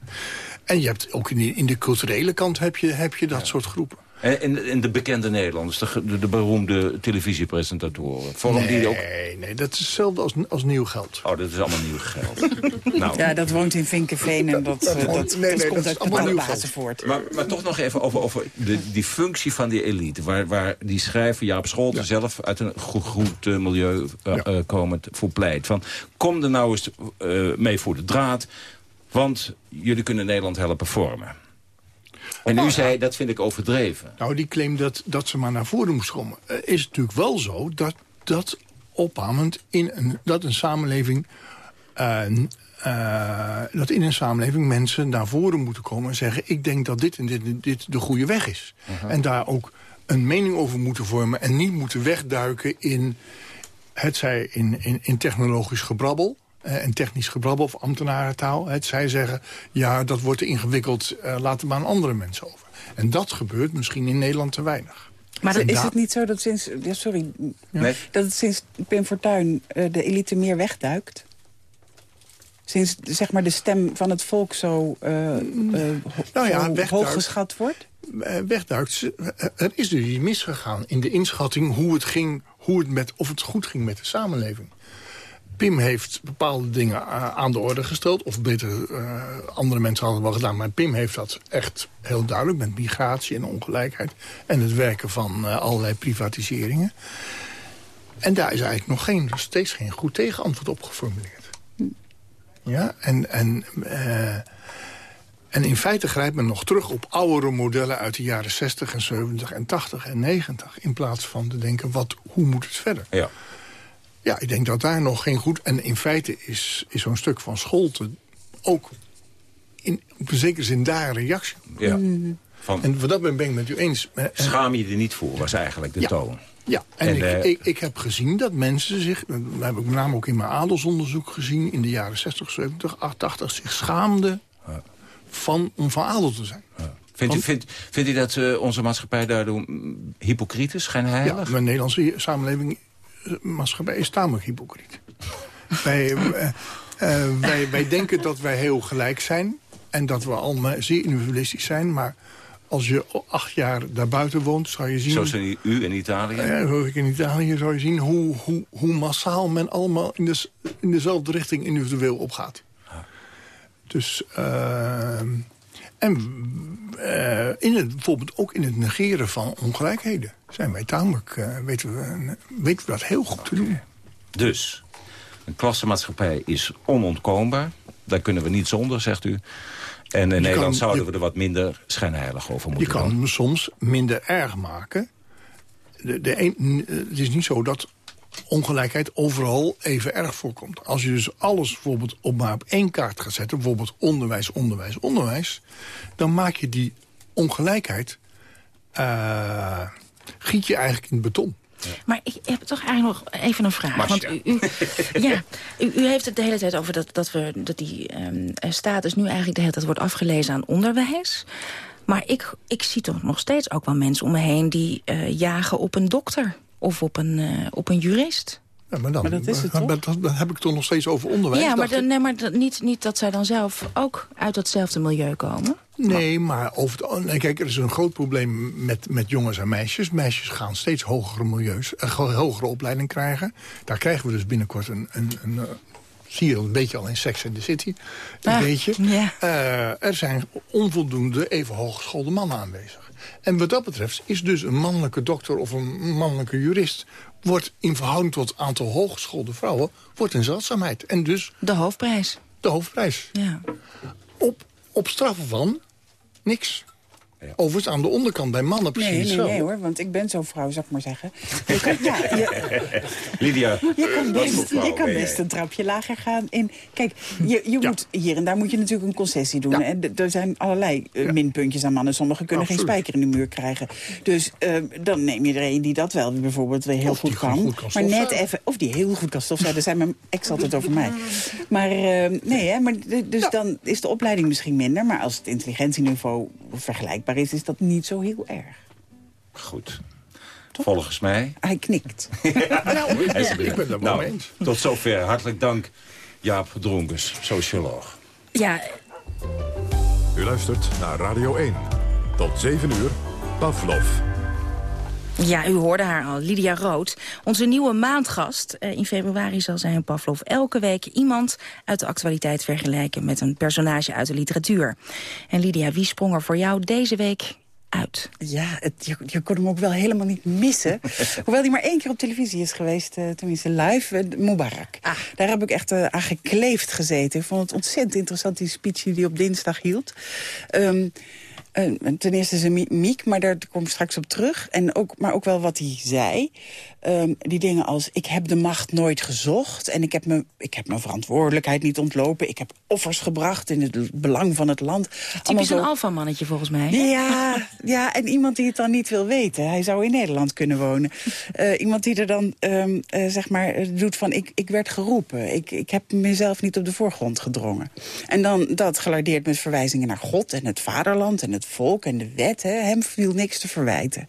En je hebt ook in de, in de culturele kant heb je, heb je dat ja. soort groepen. En, en de bekende Nederlanders, de, de, de beroemde televisiepresentatoren. nee, die ook... nee, dat is hetzelfde als, als nieuw geld. Oh, dat is allemaal nieuw geld. [laughs] nou. Ja, dat woont in Vinkenveen en dat, dat, dat, dat, nee, nee, komt uit de basis voort. Maar, maar toch nog even over, over de, die functie van die elite. Waar, waar die schrijver Jaap Scholten ja. zelf uit een goed, goed uh, milieu uh, ja. uh, komend voor pleit. Van, kom er nou eens mee voor de draad, want jullie kunnen Nederland helpen vormen. En u zei, dat vind ik overdreven. Nou, die claim dat, dat ze maar naar voren moest komen... Uh, is natuurlijk wel zo dat dat ophamend in een, dat een samenleving... Uh, uh, dat in een samenleving mensen naar voren moeten komen en zeggen... ik denk dat dit en dit, dit de goede weg is. -huh. En daar ook een mening over moeten vormen... en niet moeten wegduiken in, het zij in, in, in technologisch gebrabbel... Uh, en technisch gebrabbel of ambtenarentaal. Het zij zeggen, ja, dat wordt te ingewikkeld, uh, laten we aan andere mensen over. En dat gebeurt misschien in Nederland te weinig. Maar is het niet zo dat sinds, ja, sorry, nee. dat het sinds Pim Fortuyn uh, de elite meer wegduikt? Sinds zeg maar, de stem van het volk zo, nou ja, zo hoog geschat wordt? Wegduikt. Er is dus iets misgegaan in de inschatting hoe het ging, hoe het met, of het goed ging met de samenleving. Pim heeft bepaalde dingen aan de orde gesteld. Of beter, uh, andere mensen hadden wel gedaan. Maar Pim heeft dat echt heel duidelijk met migratie en ongelijkheid. En het werken van uh, allerlei privatiseringen. En daar is eigenlijk nog geen, steeds geen goed tegenantwoord op geformuleerd. Ja, en... en en in feite grijpt men nog terug op oudere modellen uit de jaren 60 en 70 en 80 en 90. In plaats van te denken, wat, hoe moet het verder? Ja. Ja, ik denk dat daar nog geen goed... En in feite is, is zo'n stuk van Scholten ook in, op een zekere zin daar een reactie. Ja. Van, en wat dat ben ik met u eens. Schaam je er niet voor, was eigenlijk de ja. toon. Ja, en, en ik, uh, ik, ik, heb gezien dat mensen zich... dat heb ik met name ook in mijn adelsonderzoek gezien... in de jaren 60, 70, 80, zich schaamden van, om van adel te zijn. Ja. Vindt u, vindt, vindt u dat uh, onze maatschappij daardoor hypocriet is, schijnheilig? Ja, de Nederlandse samenleving maatschappij is tamelijk hypocriet. wij, uh, wij, wij denken dat wij heel gelijk zijn. En dat we allemaal zeer individualistisch zijn. Maar als je acht jaar daarbuiten woont, zou je zien... Zoals in u in Italië? Ja, zoals ik in Italië zou je zien hoe, hoe, hoe massaal men allemaal in, de, in dezelfde richting individueel opgaat. Ja. Dus... Uh, en uh, in het, bijvoorbeeld ook in het negeren van ongelijkheden zijn wij tamelijk, uh, weten, we, weten we dat heel goed te doen. Dus, een klassenmaatschappij is onontkoombaar. Daar kunnen we niet zonder, zegt u. En in je Nederland kan, zouden je, we er wat minder schijnheilig over moeten Je kan hem soms minder erg maken. De, de een, het is niet zo dat ongelijkheid overal even erg voorkomt. Als je dus alles bijvoorbeeld op maar op één kaart gaat zetten... bijvoorbeeld onderwijs, onderwijs, onderwijs... dan maak je die ongelijkheid... Uh, giet je eigenlijk in het beton. Maar ik heb toch eigenlijk nog even een vraag. Want u, u ja, u, u, heeft het de hele tijd over dat, dat, we, dat die um, status nu eigenlijk de hele tijd wordt afgelezen aan onderwijs. Maar ik, ik zie toch nog steeds ook wel mensen om me heen die uh, jagen op een dokter of op een, uh, op een jurist. Ja, maar, dan, maar dat is het toch? Dan heb ik toch nog steeds over onderwijs. Ja, maar, nee, maar niet, niet dat zij dan zelf ook uit datzelfde milieu komen. Nee, maar over het, nee, kijk, er is een groot probleem met, met jongens en meisjes. Meisjes gaan steeds hogere milieus, een hogere opleiding krijgen. Daar krijgen we dus binnenkort een, een, een, zie je een beetje al in Sex in the City. Een ah, beetje. Uh, er zijn onvoldoende even hooggeschoolde mannen aanwezig. En wat dat betreft is dus een mannelijke dokter of een mannelijke jurist... wordt in verhouding tot het aantal hooggeschoolde vrouwen... wordt een zeldzaamheid. En dus... De hoofdprijs. De hoofdprijs. Ja. Op, op straffen van niks. Ja. Overigens aan de onderkant bij mannen precies nee, nee, zo. Nee hoor, want ik ben zo'n vrouw, zou ik maar zeggen. Je kan, ja, je, [laughs] Lydia, je kan best, je kan best een trapje lager gaan. In, kijk, je, je ja. moet, hier en daar moet je natuurlijk een concessie doen. En er zijn allerlei uh, minpuntjes aan mannen. Sommigen kunnen Absoluut. geen spijker in de muur krijgen. Dus uh, dan neem je er een die dat wel bijvoorbeeld weer heel of goed kan. Goed kan maar net even, of die heel goed kan stofzuigen. Daar zijn mijn ex altijd over mij. Maar uh, nee, hè, maar dus dan is de opleiding misschien minder. Maar als het intelligentieniveau vergelijkbaar is, is dat niet zo heel erg. Goed. Toch? Volgens mij. Hij knikt. [laughs] [laughs] nou, ja, ik ben het nou, eens. Tot zover. Hartelijk dank, Jaap Dronkes, socioloog. Ja. U luistert naar Radio 1. Tot 7 uur, Pavlov. Ja, u hoorde haar al, Lydia Rood. Onze nieuwe maandgast. in februari zal zij in Pavlov elke week iemand uit de actualiteit vergelijken... met een personage uit de literatuur. En Lydia, wie sprong er voor jou deze week uit. Ja, het, je, je, kon hem ook wel helemaal niet missen. [laughs] Hoewel hij maar één keer op televisie is geweest, uh, tenminste live, uh, Mubarak. Ah. Daar heb ik echt uh, aan gekleefd gezeten. Ik vond het ontzettend interessant, die speech die hij op dinsdag hield. Um, uh, ten eerste is een miek, maar daar kom ik straks op terug. En ook, maar ook wel wat hij zei. Um, die dingen als, ik heb de macht nooit gezocht... en ik heb, me, ik heb mijn verantwoordelijkheid niet ontlopen... ik heb offers gebracht in het belang van het land. Typisch zo... een alfamannetje volgens mij. Ja, ja, en iemand die het dan niet wil weten. Hij zou in Nederland kunnen wonen. Uh, [laughs] iemand die er dan, um, uh, zeg maar, doet van... Ik, ik werd geroepen, ik, ik heb mezelf niet op de voorgrond gedrongen. En dan dat gelardeerd met verwijzingen naar God en het vaderland... en het volk en de wet. Hè. Hem viel niks te verwijten.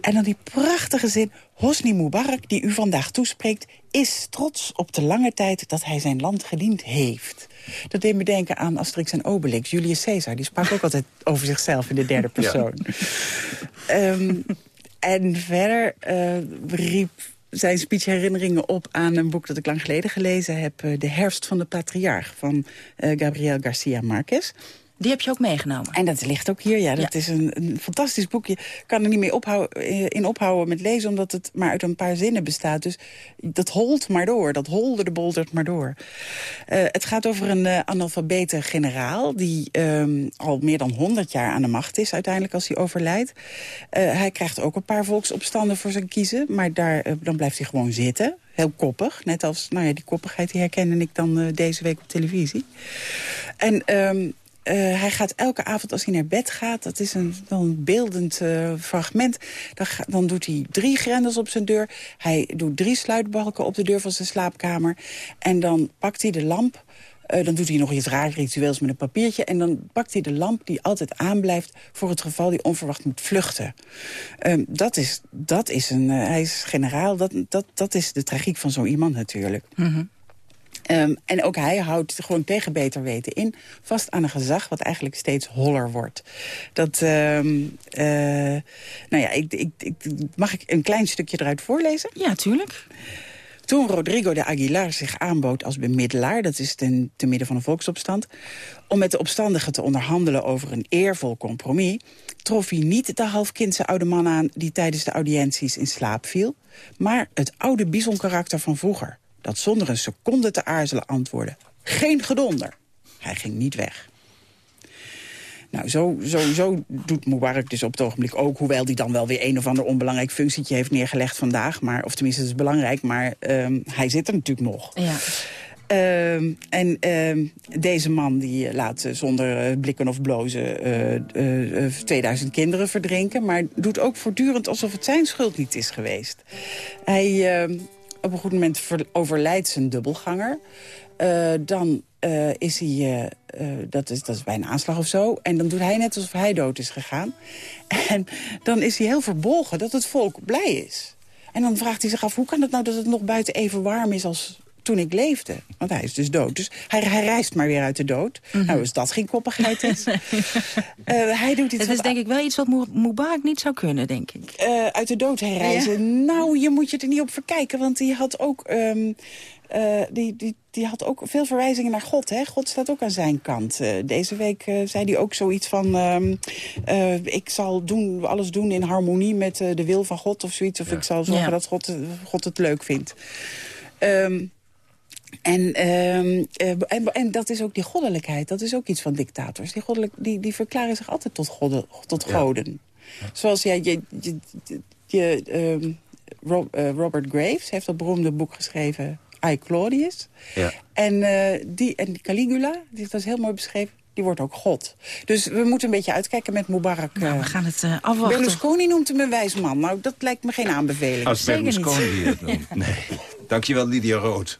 En dan die prachtige zin... Hosni Mubarak, die u vandaag toespreekt... is trots op de lange tijd dat hij zijn land gediend heeft. Dat deed me denken aan Asterix en Obelix. Julius Caesar, die sprak ook altijd over zichzelf in de derde persoon. Ja. Um, en verder uh, riep zijn speech herinneringen op aan een boek dat ik lang geleden gelezen heb. Uh, de herfst van de patriarch van uh, Gabriel Garcia Marquez. Die heb je ook meegenomen. En dat ligt ook hier, ja. Dat ja. is een, een, fantastisch boekje. Ik kan er niet meer ophouden, in ophouden met lezen... omdat het maar uit een paar zinnen bestaat. Dus dat holt maar door. Dat holde de boldert maar door. Uh, het gaat over een uh, analfabete generaal... die um, al meer dan 100 jaar aan de macht is uiteindelijk als hij overlijdt. Uh, hij krijgt ook een paar volksopstanden voor zijn kiezen... maar daar, dan blijft hij gewoon zitten heel koppig. Net als, nou ja, die koppigheid die herkende ik dan uh, deze week op televisie. En um, Uh, hij gaat elke avond als hij naar bed gaat, dat is een, beeldend uh, fragment... Dan, dan, doet hij drie grendels op zijn deur. Hij doet drie sluitbalken op de deur van zijn slaapkamer. En dan pakt hij de lamp... Uh, dan doet hij nog iets raar ritueels met een papiertje. En dan pakt hij de lamp die altijd aanblijft... voor het geval hij onverwacht moet vluchten. Uh, dat, is, dat is een... Hij is generaal. Dat, dat, dat is de tragiek van zo iemand natuurlijk. Mm. Um, en ook hij houdt gewoon tegen beter weten in... vast aan een gezag wat eigenlijk steeds holler wordt. Dat, um, uh, nou ja, ik, ik, ik, mag ik een klein stukje eruit voorlezen? Ja, tuurlijk. Toen Rodrigo de Aguilar zich aanbood als bemiddelaar... dat is ten, te midden van een volksopstand... om met de opstandigen te onderhandelen over een eervol compromis... trof hij niet de halfkindse oude man aan... die tijdens de audiënties in slaap viel... maar het oude bisonkarakter van vroeger dat zonder een seconde te aarzelen antwoordde... geen gedonder. Hij ging niet weg. Nou, zo, zo, zo doet Mubarak dus op het ogenblik ook... hoewel die dan wel weer een of ander onbelangrijk functietje heeft neergelegd vandaag. Maar, of tenminste, het is belangrijk, maar ehm, hij zit er natuurlijk nog. Ja. Ehm, en ehm, deze man die eh, laat eh, zonder eh, blikken of blozen eh, eh, 2000 kinderen verdrinken... maar doet ook voortdurend alsof het zijn schuld niet is geweest. Hij, op een goed moment ver- overlijdt zijn dubbelganger. Eh, dan eh, is hij, eh, dat, is, dat is bij een aanslag of zo... en dan doet hij net alsof hij dood is gegaan. [laughs] En dan is hij heel verbolgen dat het volk blij is. En dan vraagt hij zich af, hoe kan het nou dat het nog buiten even warm is als toen ik leefde? Want hij is dus dood. Dus hij, hij reist maar weer uit de dood. Nou, als dat geen koppigheid is. [laughs] Eh, hij doet iets Het is denk ik wel iets wat Mu- Mubarak niet zou kunnen, denk ik. eh, uit de dood herreizen. Nou, je moet je er niet op verkijken, want die had ook... ehm, eh, die, die, die had ook veel verwijzingen naar God. Hè? God staat ook aan zijn kant. Deze week zei hij ook zoiets van... ehm, eh, ik zal doen, alles doen in harmonie met de wil van God of zoiets. Of ik zal zorgen Ja. dat God, God het leuk vindt. Ehm, en, ehm, eh, en, en dat is ook die goddelijkheid. Dat is ook iets van dictators. Die, goddelijk, die, die verklaren zich altijd tot, godde, tot Ja. goden. Zoals ja, je, je, ehm, Rob- eh, Robert Graves heeft dat beroemde boek geschreven... I, Claudius. Ja. En, eh, die, en Caligula, die, dat is heel mooi beschreven... die wordt ook god. Dus we moeten een beetje uitkijken met Mubarak. Nou, we gaan het eh, afwachten. Berlusconi noemt hem een wijs man. Nou, dat lijkt me geen aanbeveling. Als. Berlusconi het [laughs] noemt. Nee. Dankjewel, Lydia Rood.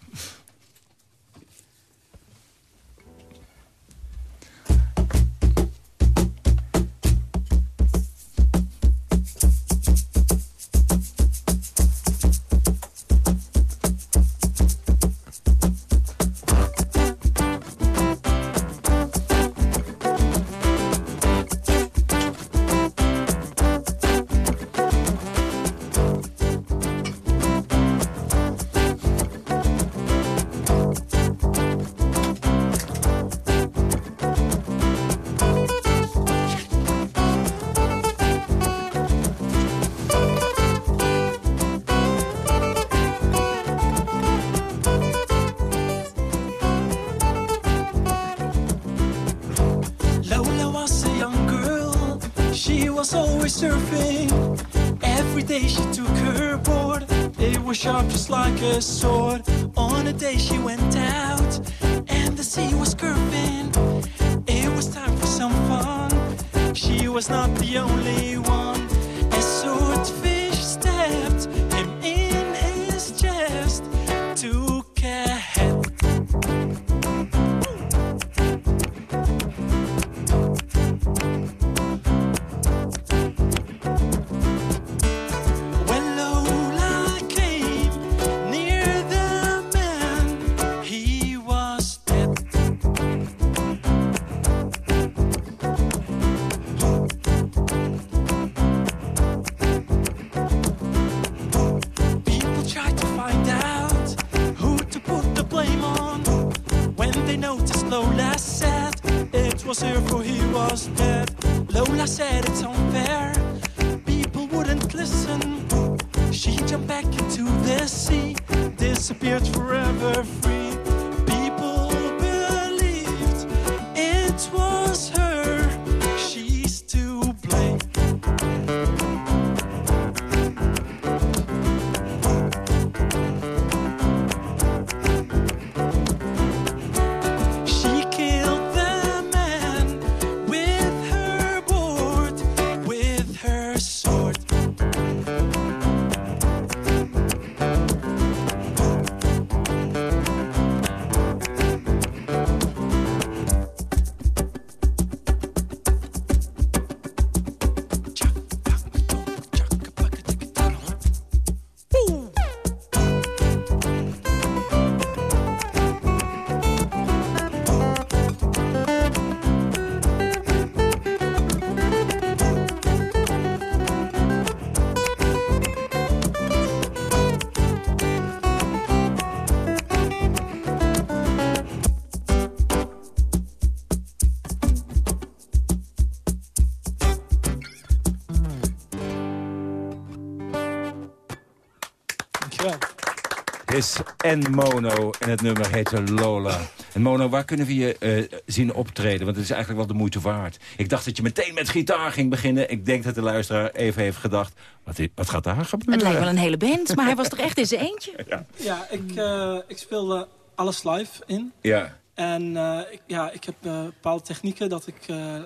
His en Mono en het nummer heette Lola. En Mono, waar kunnen we je eh, zien optreden? Want het is eigenlijk wel de moeite waard. Ik dacht dat je meteen met gitaar ging beginnen. Ik denk dat de luisteraar even heeft gedacht... wat, wat gaat daar gebeuren? Het lijkt wel een hele band, maar hij was toch echt in zijn eentje? [laughs] Ja. Ja, ik, eh, ik speel eh, alles live in. Ja. En eh, ik, ja, ik heb bepaalde technieken dat ik eh, eh,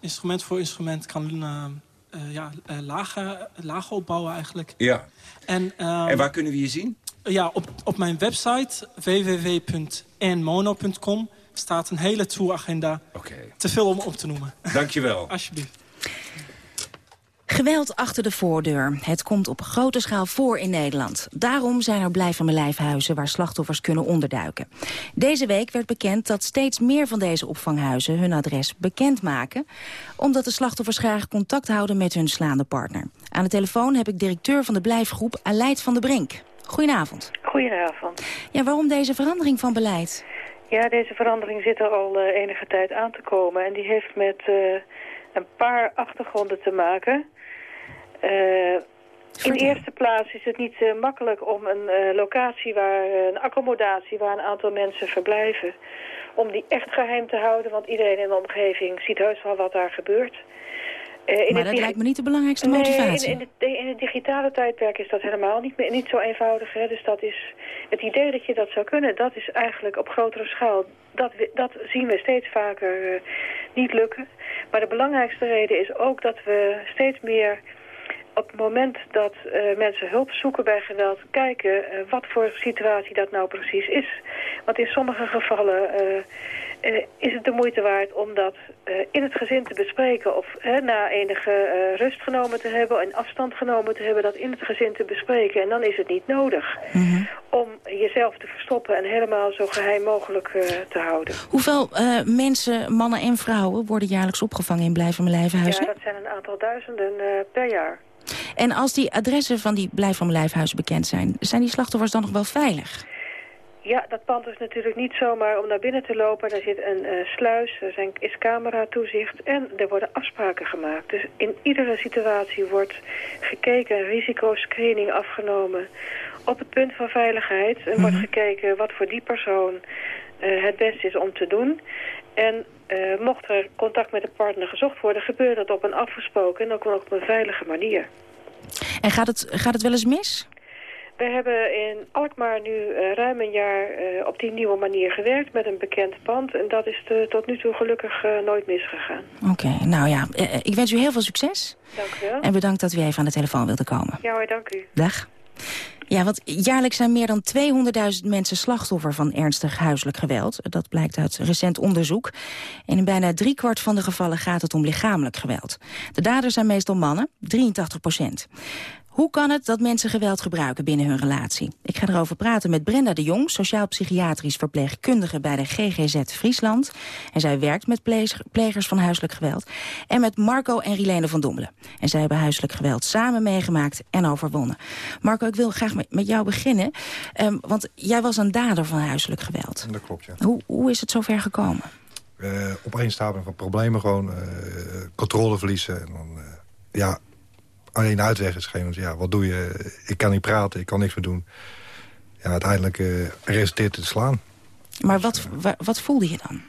instrument voor instrument kan eh, ja, eh, lagen, lagen opbouwen eigenlijk. Ja. En, ehm, En waar kunnen we je zien? Ja, op, op mijn website www.nmono.com staat een hele touragenda. Oké. Te veel om op te noemen. Dankjewel. [laughs] Alsjeblieft. Geweld achter de voordeur. Het komt op grote schaal voor in Nederland. Daarom zijn er Blijf van mijn lijfhuizen waar slachtoffers kunnen onderduiken. Deze week werd bekend dat steeds meer van deze opvanghuizen hun adres bekendmaken. Omdat de slachtoffers graag contact houden met hun slaande partner. Aan de telefoon heb ik directeur van de Blijfgroep Aleid van der Brink. Goedenavond. Goedenavond. Ja, waarom deze verandering van beleid? Ja, deze verandering zit er al eh, enige tijd aan te komen. En die heeft met eh, een paar achtergronden te maken. Eh, in eerste plaats is het niet eh, makkelijk om een eh, locatie waar een accommodatie waar een aantal mensen verblijven, om die echt geheim te houden, want iedereen in de omgeving ziet heus wel wat daar gebeurt. In maar dat lijkt me niet de belangrijkste Nee, motivatie. in, in, het, in het digitale tijdperk is dat helemaal niet, meer, niet zo eenvoudig. Hè? Dus dat is het idee dat je dat zou kunnen, dat is eigenlijk op grotere schaal. Dat, dat zien we steeds vaker niet lukken. Maar de belangrijkste reden is ook dat we steeds meer op het moment dat eh, mensen hulp zoeken bij geweld... kijken eh, wat voor situatie dat nou precies is. Want in sommige gevallen eh, is het de moeite waard om dat in het gezin te bespreken... of na enige rust genomen te hebben en afstand genomen te hebben... dat in het gezin te bespreken. En dan is het niet nodig om jezelf te verstoppen... en helemaal zo geheim mogelijk te houden. Hoeveel mensen, mannen en vrouwen, worden jaarlijks opgevangen in Blijf van mijn? Ja, dat zijn een aantal duizenden per jaar. En als die adressen van die Blijf van mijn lijfhuizen bekend zijn... zijn die slachtoffers dan nog wel veilig? Ja, dat pand is natuurlijk niet zomaar om naar binnen te lopen. Daar zit een eh, sluis, er zijn, is camera-toezicht en er worden afspraken gemaakt. Dus in iedere situatie wordt gekeken, een risicoscreening afgenomen op het punt van veiligheid. En wordt gekeken wat voor die persoon eh, het beste is om te doen. En eh, mocht er contact met de partner gezocht worden, gebeurt dat op een afgesproken en ook wel op een veilige manier. En gaat het, gaat het wel eens mis? We hebben in Alkmaar nu eh, ruim een jaar eh, op die nieuwe manier gewerkt met een bekend pand. En dat is de, tot nu toe gelukkig nooit misgegaan. Oké, nou ja, ik wens u heel veel succes. Dank u wel. En bedankt dat u even aan de telefoon wilde komen. Ja hoor, dank u. Dag. Ja, want jaarlijks zijn meer dan 200.000 mensen slachtoffer van ernstig huiselijk geweld. Dat blijkt uit recent onderzoek. En in bijna driekwart van de gevallen gaat het om lichamelijk geweld. De daders zijn meestal mannen, 83 procent. Hoe kan het dat mensen geweld gebruiken binnen hun relatie? Ik ga erover praten met Brenda de Jong, sociaal-psychiatrisch verpleegkundige bij de GGZ Friesland. En zij werkt met plegers van huiselijk geweld. En met Marco en Rilene van Dommelen. En zij hebben huiselijk geweld samen meegemaakt en overwonnen. Marco, ik wil graag met, jou beginnen. Ehm, want jij was een dader van huiselijk geweld. Dat klopt, ja. Hoe, hoe is het zover gekomen? Eh opeenstapeling van problemen gewoon. eh, controle verliezen. En dan, eh, ja, alleen de uitweg is geen... Ja, wat doe je? Ik kan niet praten, ik kan niks meer doen. Ja, uiteindelijk eh resulteert het in slaan. Maar wat, wa- wat voelde je dan?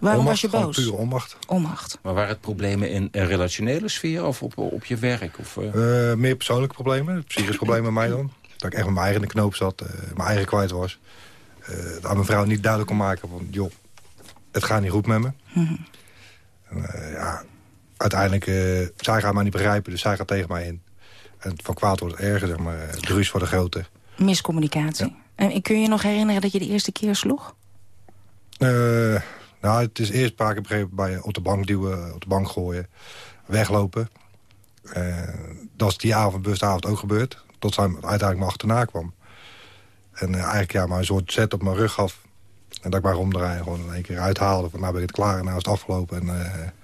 Waarom Onmacht, was je boos? pure onmacht. Onmacht. Maar waren het problemen in een relationele sfeer of op, op je werk? Of, eh? Eh, meer persoonlijke problemen, psychische problemen met mij dan. Dat ik echt met mijn eigen in de knoop zat, eh, mijn eigen kwijt was. Eh, dat aan mijn vrouw niet duidelijk kon maken van... joh, het gaat niet goed met me. En, eh, ja, uiteindelijk, eh, zij gaat mij niet begrijpen, dus zij gaat tegen mij in. En van kwaad wordt het erger, zeg maar. De voor de grote. Miscommunicatie. En kun je je nog herinneren dat je de eerste keer sloeg? Eh, nou, het is eerst een paar keer begrepen bij op de bank duwen, op de bank gooien, weglopen. Eh, dat is die avond, bewustavond ook gebeurd. Tot zij uiteindelijk me achterna kwam. En eigenlijk ja, maar een soort zet op mijn rug gaf. En dat ik maar omdraaien, gewoon in één keer uithaalde. Van nou ben ik het klaar en nou is het afgelopen. En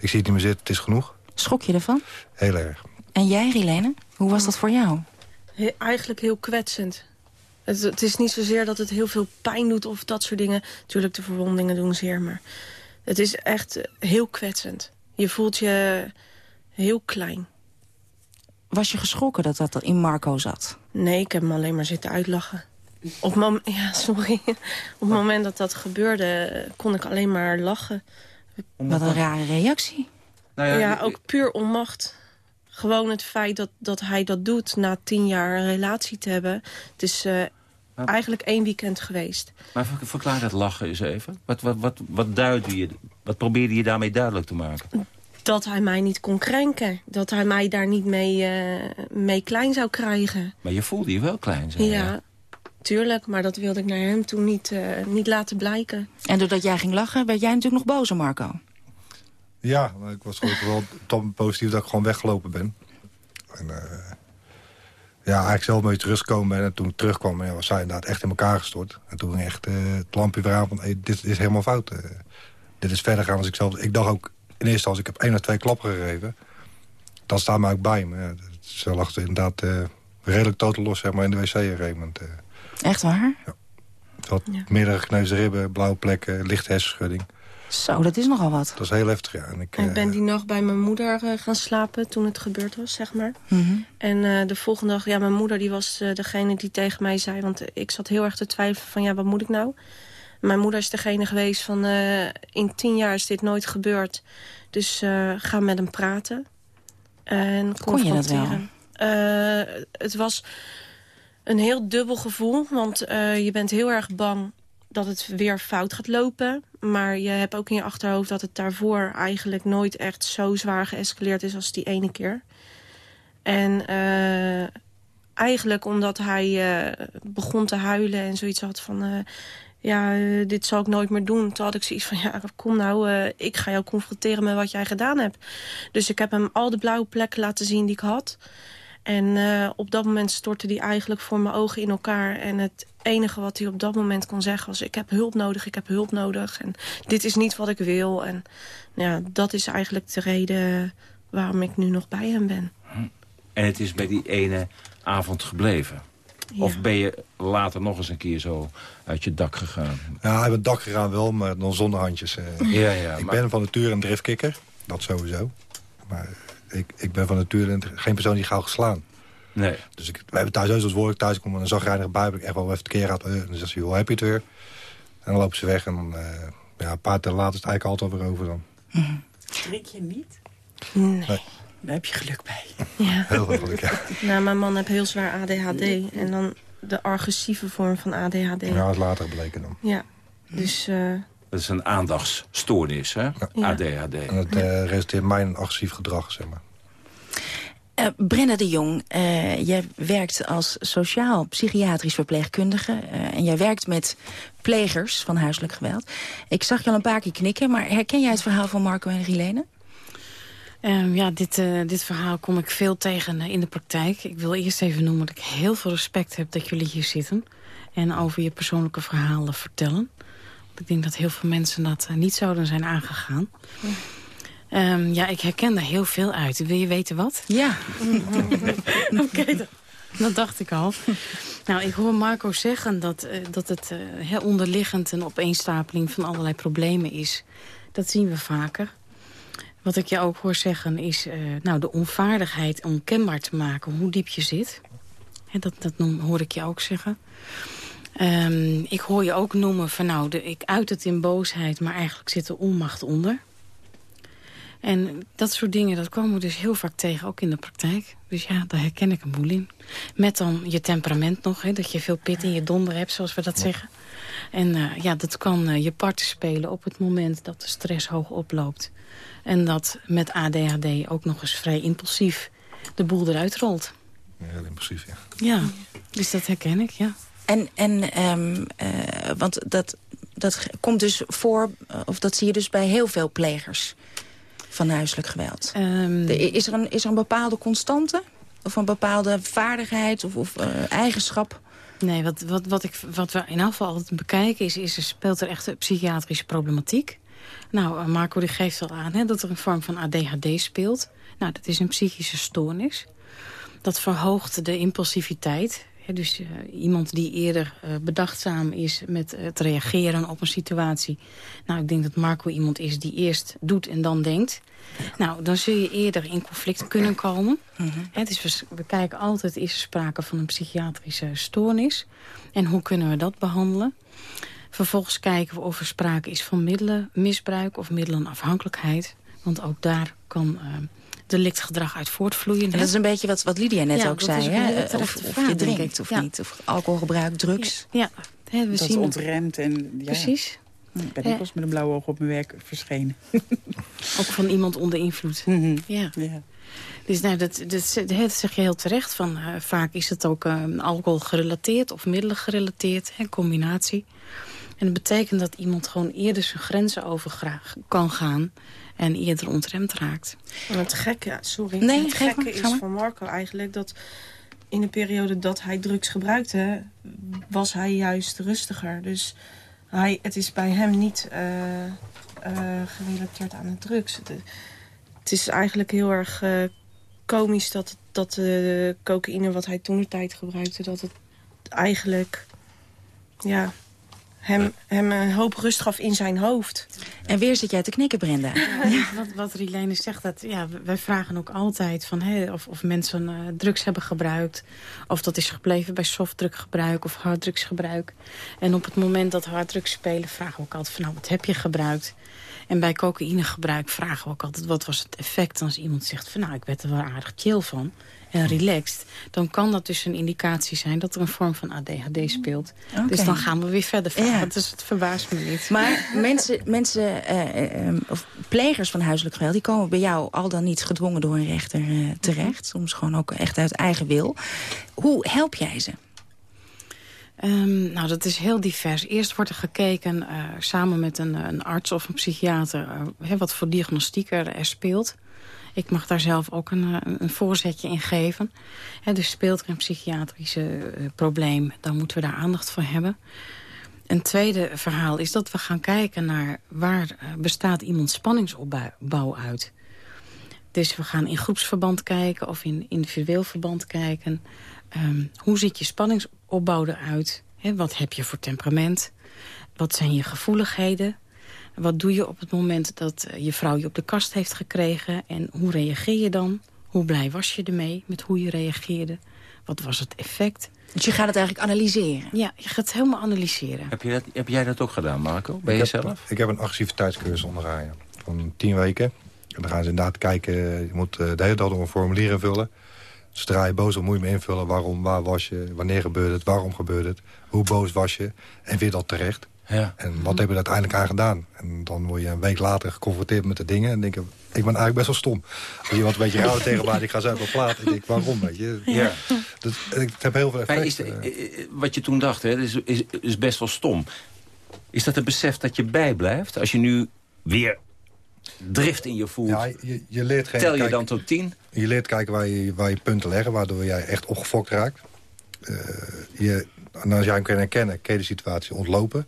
ik zie het niet meer zitten, het is genoeg. Schrok je ervan? Heel erg. En jij, Rilene? Hoe was dat voor jou? He- eigenlijk heel kwetsend. Het, het is niet zozeer dat het heel veel pijn doet of dat soort dingen. Tuurlijk, de verwondingen doen zeer, maar het is echt heel kwetsend. Je voelt je heel klein. Was je geschrokken dat dat in Marco zat? Nee, ik heb hem alleen maar zitten uitlachen. op, mom [laughs] ja, sorry. op het moment dat dat gebeurde, kon ik alleen maar lachen. Wat een rare reactie. Nou ja, ook puur onmacht. Gewoon het feit dat, dat hij dat doet na tien jaar een relatie te hebben. Het is uh, eigenlijk één weekend geweest. Maar verklaar dat lachen eens even. Wat, wat, wat, wat, duidde je, wat probeerde je daarmee duidelijk te maken? Dat hij mij niet kon krenken. Dat hij mij daar niet mee, uh, mee klein zou krijgen. Maar je voelde je wel klein, zei Ja, tuurlijk. Maar dat wilde ik naar hem toen niet, uh, niet laten blijken. En doordat jij ging lachen, werd jij natuurlijk nog bozer, Marco. Ja, maar ik was gelukkig wel [laughs] top positief dat ik gewoon weggelopen ben. En uh, ja, eigenlijk zelf een beetje teruggekomen ben. En toen ik terugkwam, ja, was zij inderdaad echt in elkaar gestort. En toen ging echt uh, het lampje weer aan van, hey, dit is helemaal fout. Uh, dit is verder gaan als ik zelf... Ik dacht ook in eerste instantie, ik heb één of twee klappen gegeven. Dat staat me ook bij me. Ja, ze lag inderdaad redelijk totaal los zeg maar, in de wc op een gegeven moment. Echt waar? Ja. Ja. meerdere gekneusde ribben, blauwe plekken, lichte hersenschudding. Zo, dat is nogal wat. Dat is heel heftig, ja. En ik, ik ben die nacht bij mijn moeder uh, gaan slapen toen het gebeurd was, zeg maar. Mm -hmm. En uh, de volgende dag, ja, mijn moeder die was uh, degene die tegen mij zei... want ik zat heel erg te twijfelen van, ja, wat moet ik nou? Mijn moeder is degene geweest van, in tien jaar is dit nooit gebeurd. Dus ga met hem praten. En Kon je dat wel? het was een heel dubbel gevoel, want je bent heel erg bang dat het weer fout gaat lopen. Maar je hebt ook in je achterhoofd dat het daarvoor eigenlijk nooit echt zo zwaar geëscaleerd is als die ene keer. En uh, eigenlijk omdat hij uh, begon te huilen en zoiets had van... Ja, dit zal ik nooit meer doen. Toen had ik zoiets van, ja, kom nou, ik ga jou confronteren met wat jij gedaan hebt. Dus ik heb hem al de blauwe plekken laten zien die ik had. En uh, op dat moment stortte hij eigenlijk voor mijn ogen in elkaar. En het enige wat hij op dat moment kon zeggen was... ik heb hulp nodig, ik heb hulp nodig. En dit is niet wat ik wil. En ja, dat is eigenlijk de reden waarom ik nu nog bij hem ben. En het is bij die ene avond gebleven? Ja. Of ben je later nog eens een keer zo uit je dak gegaan? Ja, uit het dak gegaan wel, maar dan zonder handjes. Uh. Ja, ja, ik maar... ben van nature een driftkikker, dat sowieso. Maar ik, ik ben van nature geen persoon die gauw geslaan. Nee. Dus ik, we hebben thuis, als ik thuis kom en een zagrijnige bui... heb ik echt wel even keer gehad. En dan zegt ze, hoe heb je het weer? En dan lopen ze weg en dan, uh, ja, een paar tijd later is het eigenlijk altijd weer over dan. Mm -hmm. Drink je niet? Nee. nee. Daar heb je geluk bij. Ja. [laughs] Heel veel geluk, ja. nou, mijn man heeft heel zwaar ADHD. En dan de agressieve vorm van ADHD. Ja, dat is later gebleken dan. Ja, dus... Uh... Dat is een aandachtsstoornis, hè? Ja. ADHD. En het uh, resulteert in mijn agressief gedrag, zeg maar. Uh, Brenna de Jong, uh, jij werkt als sociaal-psychiatrisch verpleegkundige... Uh, en jij werkt met plegers van huiselijk geweld. Ik zag je al een paar keer knikken, maar herken jij het verhaal van Marco en Rilene? Um, ja, dit, uh, dit verhaal kom ik veel tegen in de praktijk. Ik wil eerst even noemen dat ik heel veel respect heb dat jullie hier zitten... en over je persoonlijke verhalen vertellen. Ik denk dat heel veel mensen dat niet zouden zijn aangegaan... Ja. Um, ja, ik herken daar heel veel uit. Wil je weten wat? Ja. [laughs] Oké, okay, dat, dat, dacht ik al. nou, ik hoor Marco zeggen dat, uh, dat het uh, onderliggend een opeenstapeling van allerlei problemen is. Dat zien we vaker. Wat ik je ook hoor zeggen is uh, nou, de onvaardigheid om kenbaar te maken hoe diep je zit. He, dat, dat hoor ik je ook zeggen. Um, ik hoor je ook noemen van nou, de, ik uit het in boosheid, maar eigenlijk zit er onmacht onder. En dat soort dingen, dat komen we dus heel vaak tegen, ook in de praktijk. Dus ja, daar herken ik een boel in. Met dan je temperament nog, hè, dat je veel pit in je donder hebt, zoals we dat zeggen. En uh, ja, dat kan uh, je parten spelen op het moment dat de stress hoog oploopt. En dat met ADHD ook nog eens vrij impulsief de boel eruit rolt. Heel impulsief, ja. Ja, dus dat herken ik, ja. En, en um, uh, want dat, dat komt dus voor, of dat zie je dus bij heel veel plegers van huiselijk geweld? Um, is, er een, is er een bepaalde constante? Of een bepaalde vaardigheid of, of uh, eigenschap? Nee, wat, wat, wat, ik, wat we in elk geval altijd bekijken is... is er speelt er echt een psychiatrische problematiek. Nou, Marco die geeft al aan hè, dat er een vorm van ADHD speelt. Nou, dat is een psychische stoornis. Dat verhoogt de impulsiviteit. Dus uh, iemand die eerder uh, bedachtzaam is met het reageren op een situatie. Nou, ik denk dat Marco iemand is die eerst doet en dan denkt. Nou, dan zul je eerder in conflict kunnen komen. Mm -hmm. dus we, we, kijken altijd, is er sprake van een psychiatrische stoornis? En hoe kunnen we dat behandelen? Vervolgens kijken we of er sprake is van middelenmisbruik of middelenafhankelijkheid. Want ook daar kan uh, delictgedrag uit voortvloeien. En dat is een beetje wat, wat Lydia net ook zei. Hè? Of, of je drinkt of ja. niet. Of alcoholgebruik, drugs. Ja, ja. we dat zien ontremt. En, ja. Precies. Ik ben ook eens met een blauwe oog op mijn werk verschenen. [laughs] ook van iemand onder invloed. Mm -hmm. ja. ja. Dus nou, dat, dat, dat zeg je heel terecht. Van, uh, vaak is het ook uh, alcohol gerelateerd of middelen gerelateerd. Hè, combinatie. En dat betekent dat iemand gewoon eerder zijn grenzen over kan gaan en eerder ontremd raakt. En het gekke, sorry, nee, het gekke is van Marco eigenlijk dat in de periode dat hij drugs gebruikte, was hij juist rustiger. Dus hij, het is bij hem niet uh, uh, gerelateerd aan de drugs. Het, het is eigenlijk heel erg uh, komisch dat, dat de cocaïne wat hij toen de tijd gebruikte, dat het eigenlijk ja, hem, hem een hoop rust gaf in zijn hoofd. En weer zit jij te knikken, Brenda. Ja, wat, wat Rilene zegt, dat, ja, wij vragen ook altijd van, hè, of, of mensen uh, drugs hebben gebruikt. Of dat is gebleven bij softdruggebruik of harddrugsgebruik. En op het moment dat harddrugs spelen vragen we ook altijd van, nou, wat heb je gebruikt? En bij cocaïnegebruik vragen we ook altijd, wat was het effect? Als iemand zegt van, nou, ik werd er wel aardig chill van en relaxed... dan kan dat dus een indicatie zijn dat er een vorm van ADHD speelt. Okay. Dus dan gaan we weer verder. Ja. Dus het verbaast me niet. Maar [laughs] mensen, mensen uh, uh, of plegers van huiselijk geweld... die komen bij jou al dan niet gedwongen door een rechter uh, terecht. Soms gewoon ook echt uit eigen wil. Hoe help jij ze? Um, nou, dat is heel divers. Eerst wordt er gekeken uh, samen met een, een, arts of een psychiater... Uh, wat voor diagnostiek er, er speelt. Ik mag daar zelf ook een, een voorzetje in geven. Dus speelt er een psychiatrische uh, probleem, dan moeten we daar aandacht voor hebben. Een tweede verhaal is dat we gaan kijken naar... waar bestaat iemands spanningsopbouw uit. Dus we gaan in groepsverband kijken of in individueel verband kijken... Um, hoe ziet je spanningsopbouw eruit? Wat heb je voor temperament? Wat zijn je gevoeligheden? Wat doe je op het moment dat je vrouw je op de kast heeft gekregen? En hoe reageer je dan? Hoe blij was je ermee met hoe je reageerde? Wat was het effect? Dus je gaat het eigenlijk analyseren? Ja, je gaat het helemaal analyseren. Heb, je dat, heb jij dat ook gedaan, Marco? Bij ik jezelf? Heb, ik heb een agressiviteitscursus ondergaan van tien weken. En dan gaan ze inderdaad kijken, je moet de hele dag door een formulier invullen. Zodra je boos was, moet je me invullen. Waarom, waar was je, wanneer gebeurde het, waarom gebeurde het, hoe boos was je en weer dat terecht. Ja. En wat heb je er uiteindelijk aan gedaan? En dan word je een week later geconfronteerd met de dingen en denk je, ik ben eigenlijk best wel stom. Als iemand een beetje rauw tegen mij, ik ga zo op plaat. Ik denk, waarom, weet je? Ja. Dat, ik heb heel veel effect. Is de, wat je toen dacht, hè, is, is, is best wel stom. Is dat een besef dat je bijblijft? Als je nu weer drift in je voelt, ja, je, je leert geen, tel je kijk, dan tot tien? Je leert kijken waar je, waar je punten leggen, waardoor jij echt opgefokt raakt. Uh, je, en als jij hem kan herkennen, kun je de situatie ontlopen.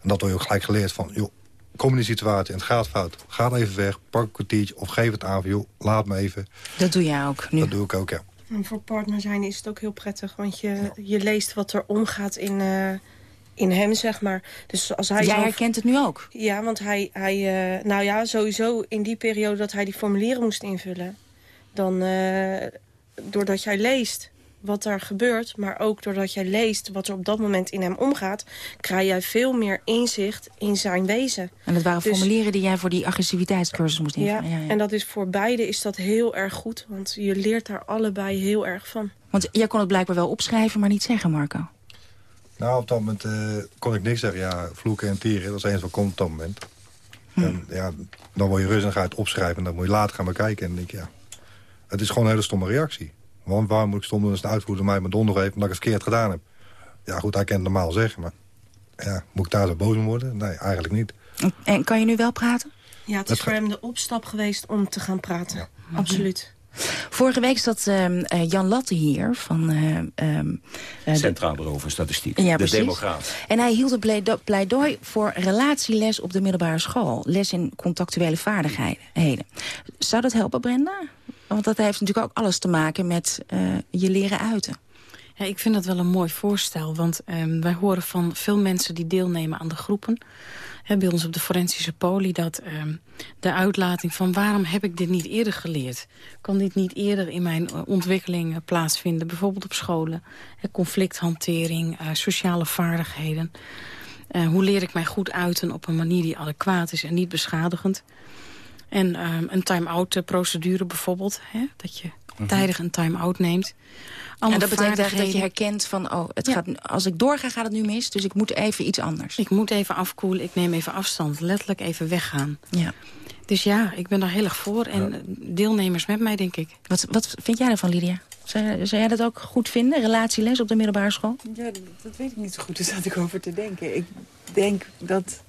En dat word je ook gelijk geleerd van, joh, kom in die situatie en het gaat fout. Ga even weg, pak een kwartiertje of geef het aan van, joh, laat me even. Dat doe jij ook nu? Dat doe ik ook, ja. En voor partner zijn is het ook heel prettig, want je, je leest wat er omgaat in... Uh in hem, zeg maar. Dus als hij Jij zo... herkent het nu ook? Ja, want hij, hij uh, nou ja, sowieso in die periode dat hij die formulieren moest invullen. Dan, uh, doordat jij leest wat daar gebeurt, maar ook doordat jij leest wat er op dat moment in hem omgaat, krijg jij veel meer inzicht in zijn wezen. En dat waren dus, formulieren die jij voor die agressiviteitscursus moest invullen? Ja, ja, ja, en dat is voor beide is dat heel erg goed, want je leert daar allebei heel erg van. Want jij kon het blijkbaar wel opschrijven, maar niet zeggen, Marco. Nou, op dat moment uh, kon ik niks zeggen. Ja, vloeken en tieren, dat is eens wat komt op dat moment. Hm. En, ja, dan word je rustig en ga je het opschrijven. En dan moet je later gaan bekijken. En denk ik, ja, het is gewoon een hele stomme reactie. Want waarom moet ik stom doen als een uitvoerder mij mijn donder heeft... omdat ik het verkeerd gedaan heb? Ja, goed, hij kan het normaal zeggen, maar... Ja, moet ik daar zo boos om worden? Nee, eigenlijk niet. En kan je nu wel praten? Ja, het is voor hem de opstap geweest om te gaan praten. Ja. Absoluut. Vorige week zat uh, Jan Latte hier van... Uh, um, Centraal Bureau voor Statistiek, ja, de Demograaf. En hij hield een pleidooi voor relatieles op de middelbare school. Les in contactuele vaardigheden. Zou dat helpen, Brenda? Want dat heeft natuurlijk ook alles te maken met je leren uiten. Ik vind dat wel een mooi voorstel, want um, wij horen van veel mensen die deelnemen aan de groepen... Hè, bij ons op de forensische poli, dat um, de uitlating van... waarom heb ik dit niet eerder geleerd? Kan dit niet eerder in mijn uh, ontwikkeling uh, plaatsvinden? Bijvoorbeeld op scholen, hè, conflicthantering, sociale vaardigheden... Hoe leer ik mij goed uiten op een manier die adequaat is en niet beschadigend. En um, een time-out procedure bijvoorbeeld. Hè? Dat je -hmm. tijdig een time-out neemt. en dat betekent eigenlijk dat je herkent van... oh, het ja. gaat, als ik doorga gaat het nu mis, dus ik moet even iets anders. Ik moet even afkoelen, ik neem even afstand. Letterlijk even weggaan. Ja. Dus ja, ik ben daar heel erg voor. En ja. deelnemers met mij, denk ik. Wat, wat vind jij ervan, Lydia? Zou, zou jij dat ook goed vinden, relatieles op de middelbare school? Ja, dat, dat weet ik niet zo goed, dus zat ik over te denken. Ik denk dat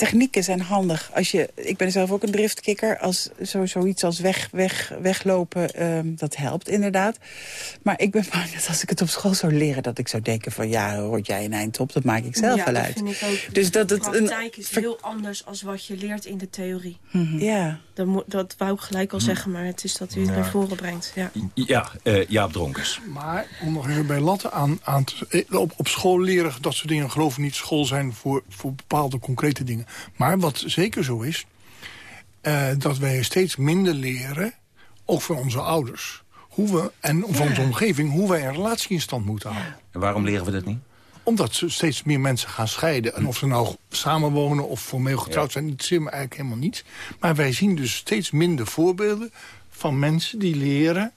technieken zijn handig. Als je, ik ben zelf ook een driftkikker. Als zo, zoiets als weg, weg, weglopen, um, dat helpt inderdaad. Maar ik ben bang dat als ik het op school zou leren... dat ik zou denken van ja, hoort jij een eind op? Dat maak ik zelf ja, wel dat uit. Vind ik ook. Dus dat de het praktijk een, is heel anders als wat je leert in de theorie. Mm -hmm. Ja. Dat, dat wou ik gelijk al zeggen, maar het is dat u het ja. naar voren brengt. Ja, ja uh, Jaap Dronkers. Maar om nog even bij Latte aan, aan te, op, op school leren dat soort dingen... geloof ik niet school zijn voor, voor bepaalde concrete dingen. Maar wat zeker zo is... Uh, dat wij steeds minder leren, ook van onze ouders... Hoe we, en van onze omgeving, hoe wij een relatie in stand moeten houden. En waarom leren we dat niet? Omdat ze steeds meer mensen gaan scheiden. En of ze nou samenwonen of formeel getrouwd ja. zijn... dat zie me eigenlijk helemaal niet. Maar wij zien dus steeds minder voorbeelden van mensen die leren...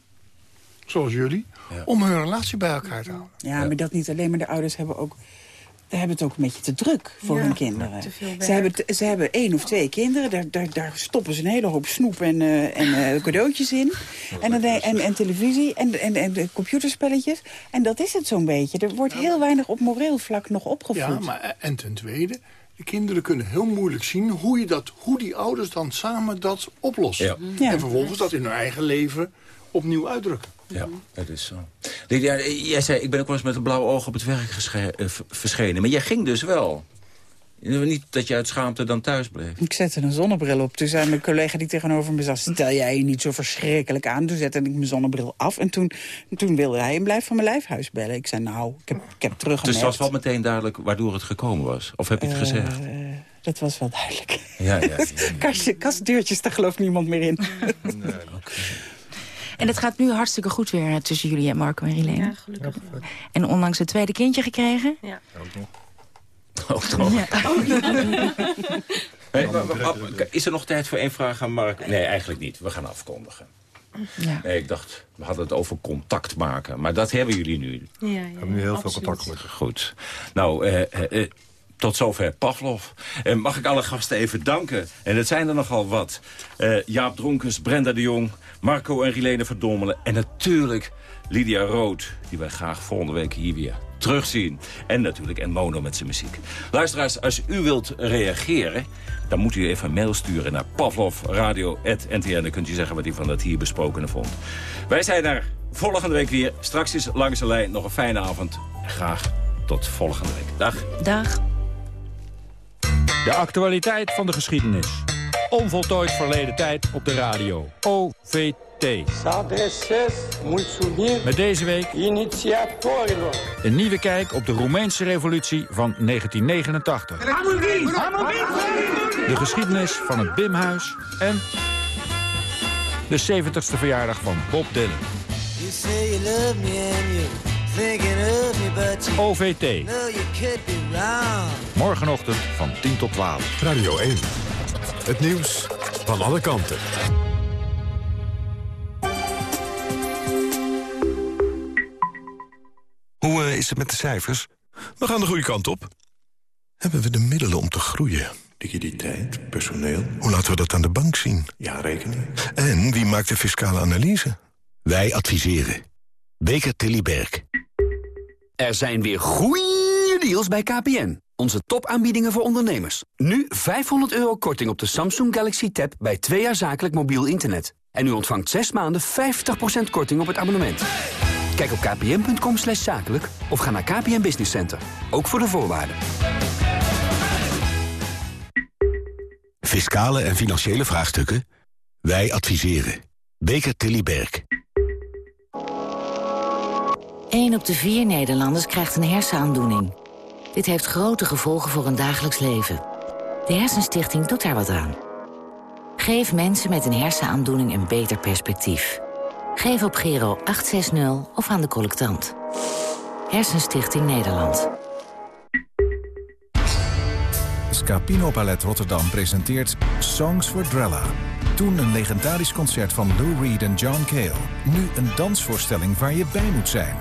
zoals jullie, ja. om hun relatie bij elkaar te houden. Ja, ja, maar dat niet alleen, maar de ouders hebben ook hebben het ook een beetje te druk voor ja, hun kinderen. Ze hebben, ze hebben één of twee kinderen, daar, daar, daar stoppen ze een hele hoop snoep en, uh, en uh, cadeautjes in. [laughs] En, dan, en, en televisie en, en, en de computerspelletjes. En dat is het zo'n beetje. Er wordt heel weinig op moreel vlak nog opgevoed. Ja, maar en ten tweede, de kinderen kunnen heel moeilijk zien hoe, je dat, hoe die ouders dan samen dat oplossen. Ja. Ja. En vervolgens dat in hun eigen leven opnieuw uitdrukken. Ja, dat is zo. Lydia, jij zei, ik ben ook wel eens met een blauwe oog op het werk uh, verschenen. Maar jij ging dus wel. Niet dat je uit schaamte dan thuis bleef. Ik zette een zonnebril op. Toen zei mijn collega die tegenover me zat... stel jij je niet zo verschrikkelijk aan. Toen zette ik mijn zonnebril af. En toen, toen wilde hij een blijf van mijn lijfhuis bellen. Ik zei, nou, ik heb, ik heb teruggemerkt. Dus het was wel meteen duidelijk waardoor het gekomen was? Of heb je het uh, gezegd? Dat was wel duidelijk. Ja, ja, ja, ja. [laughs] Kastje, kastdeurtjes, daar gelooft niemand meer in. Nee, [laughs] okay. En het gaat nu hartstikke goed weer tussen jullie en Marco en Helene. Ja, gelukkig. En onlangs het tweede kindje gekregen. Ja. Ook nog. [laughs] Ook nog. Ja. [laughs] Hey, maar, maar, is er nog tijd voor één vraag aan Mark? Nee, eigenlijk niet. We gaan afkondigen. Ja. Nee, ik dacht, we hadden het over contact maken. Maar dat hebben jullie nu. Ja, ja, we hebben nu heel absoluut. veel contact met. Goed. Nou, eh, eh, tot zover Pavlov. En mag ik alle gasten even danken. En het zijn er nogal wat. Uh, Jaap Dronkens, Brenda de Jong, Marco en Rilene Verdommelen. En natuurlijk Lydia Rood, die wij graag volgende week hier weer terugzien. En natuurlijk en Mono met zijn muziek. Luisteraars, als u wilt reageren... dan moet u even een mail sturen naar pavlovradio.ntn. Dan kunt u zeggen wat u van dat hier besprokene vond. Wij zijn er volgende week weer. Straks is langs de lijn nog een fijne avond. Graag tot volgende week. Dag. Dag. De actualiteit van de geschiedenis. Onvoltooid verleden tijd op de radio. OVT. Met deze week een nieuwe kijk op de Roemeense revolutie van 1989. De geschiedenis van het Bimhuis en de 70ste verjaardag van Bob Dylan. OVT. Morgenochtend van 10 tot 12. Radio 1. Het nieuws van alle kanten. Hoe uh, is het met de cijfers? We gaan de goede kant op. Hebben we de middelen om te groeien? Liquiditeit, personeel. Hoe laten we dat aan de bank zien? Ja, rekening. En wie maakt de fiscale analyse? Wij adviseren. Beker Tilly Berg. Er zijn weer goeie deals bij KPN. Onze topaanbiedingen voor ondernemers. Nu 500 euro korting op de Samsung Galaxy Tab bij twee jaar zakelijk mobiel internet. En u ontvangt 6 maanden 50% korting op het abonnement. Kijk op kpn.com slash zakelijk of ga naar KPN Business Center. Ook voor de voorwaarden. Fiscale en financiële vraagstukken? Wij adviseren. Beker Tilly Berg. 1 op de 4 Nederlanders krijgt een hersenaandoening. Dit heeft grote gevolgen voor hun dagelijks leven. De Hersenstichting doet daar wat aan. Geef mensen met een hersenaandoening een beter perspectief. Geef op Gero 860 of aan de collectant. Hersenstichting Nederland. Scapino Ballet Rotterdam presenteert Songs for Drella. Toen een legendarisch concert van Lou Reed en John Cale. Nu een dansvoorstelling waar je bij moet zijn.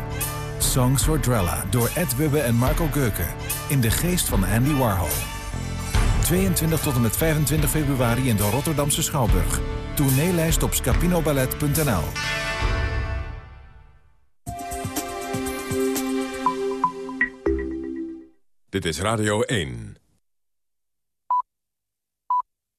Songs for Drella door Ed Wubbe en Marco Geuken. In de geest van Andy Warhol. 22 tot en met 25 februari in de Rotterdamse Schouwburg. Tourneelijst op scapinoballet.nl Dit is Radio 1.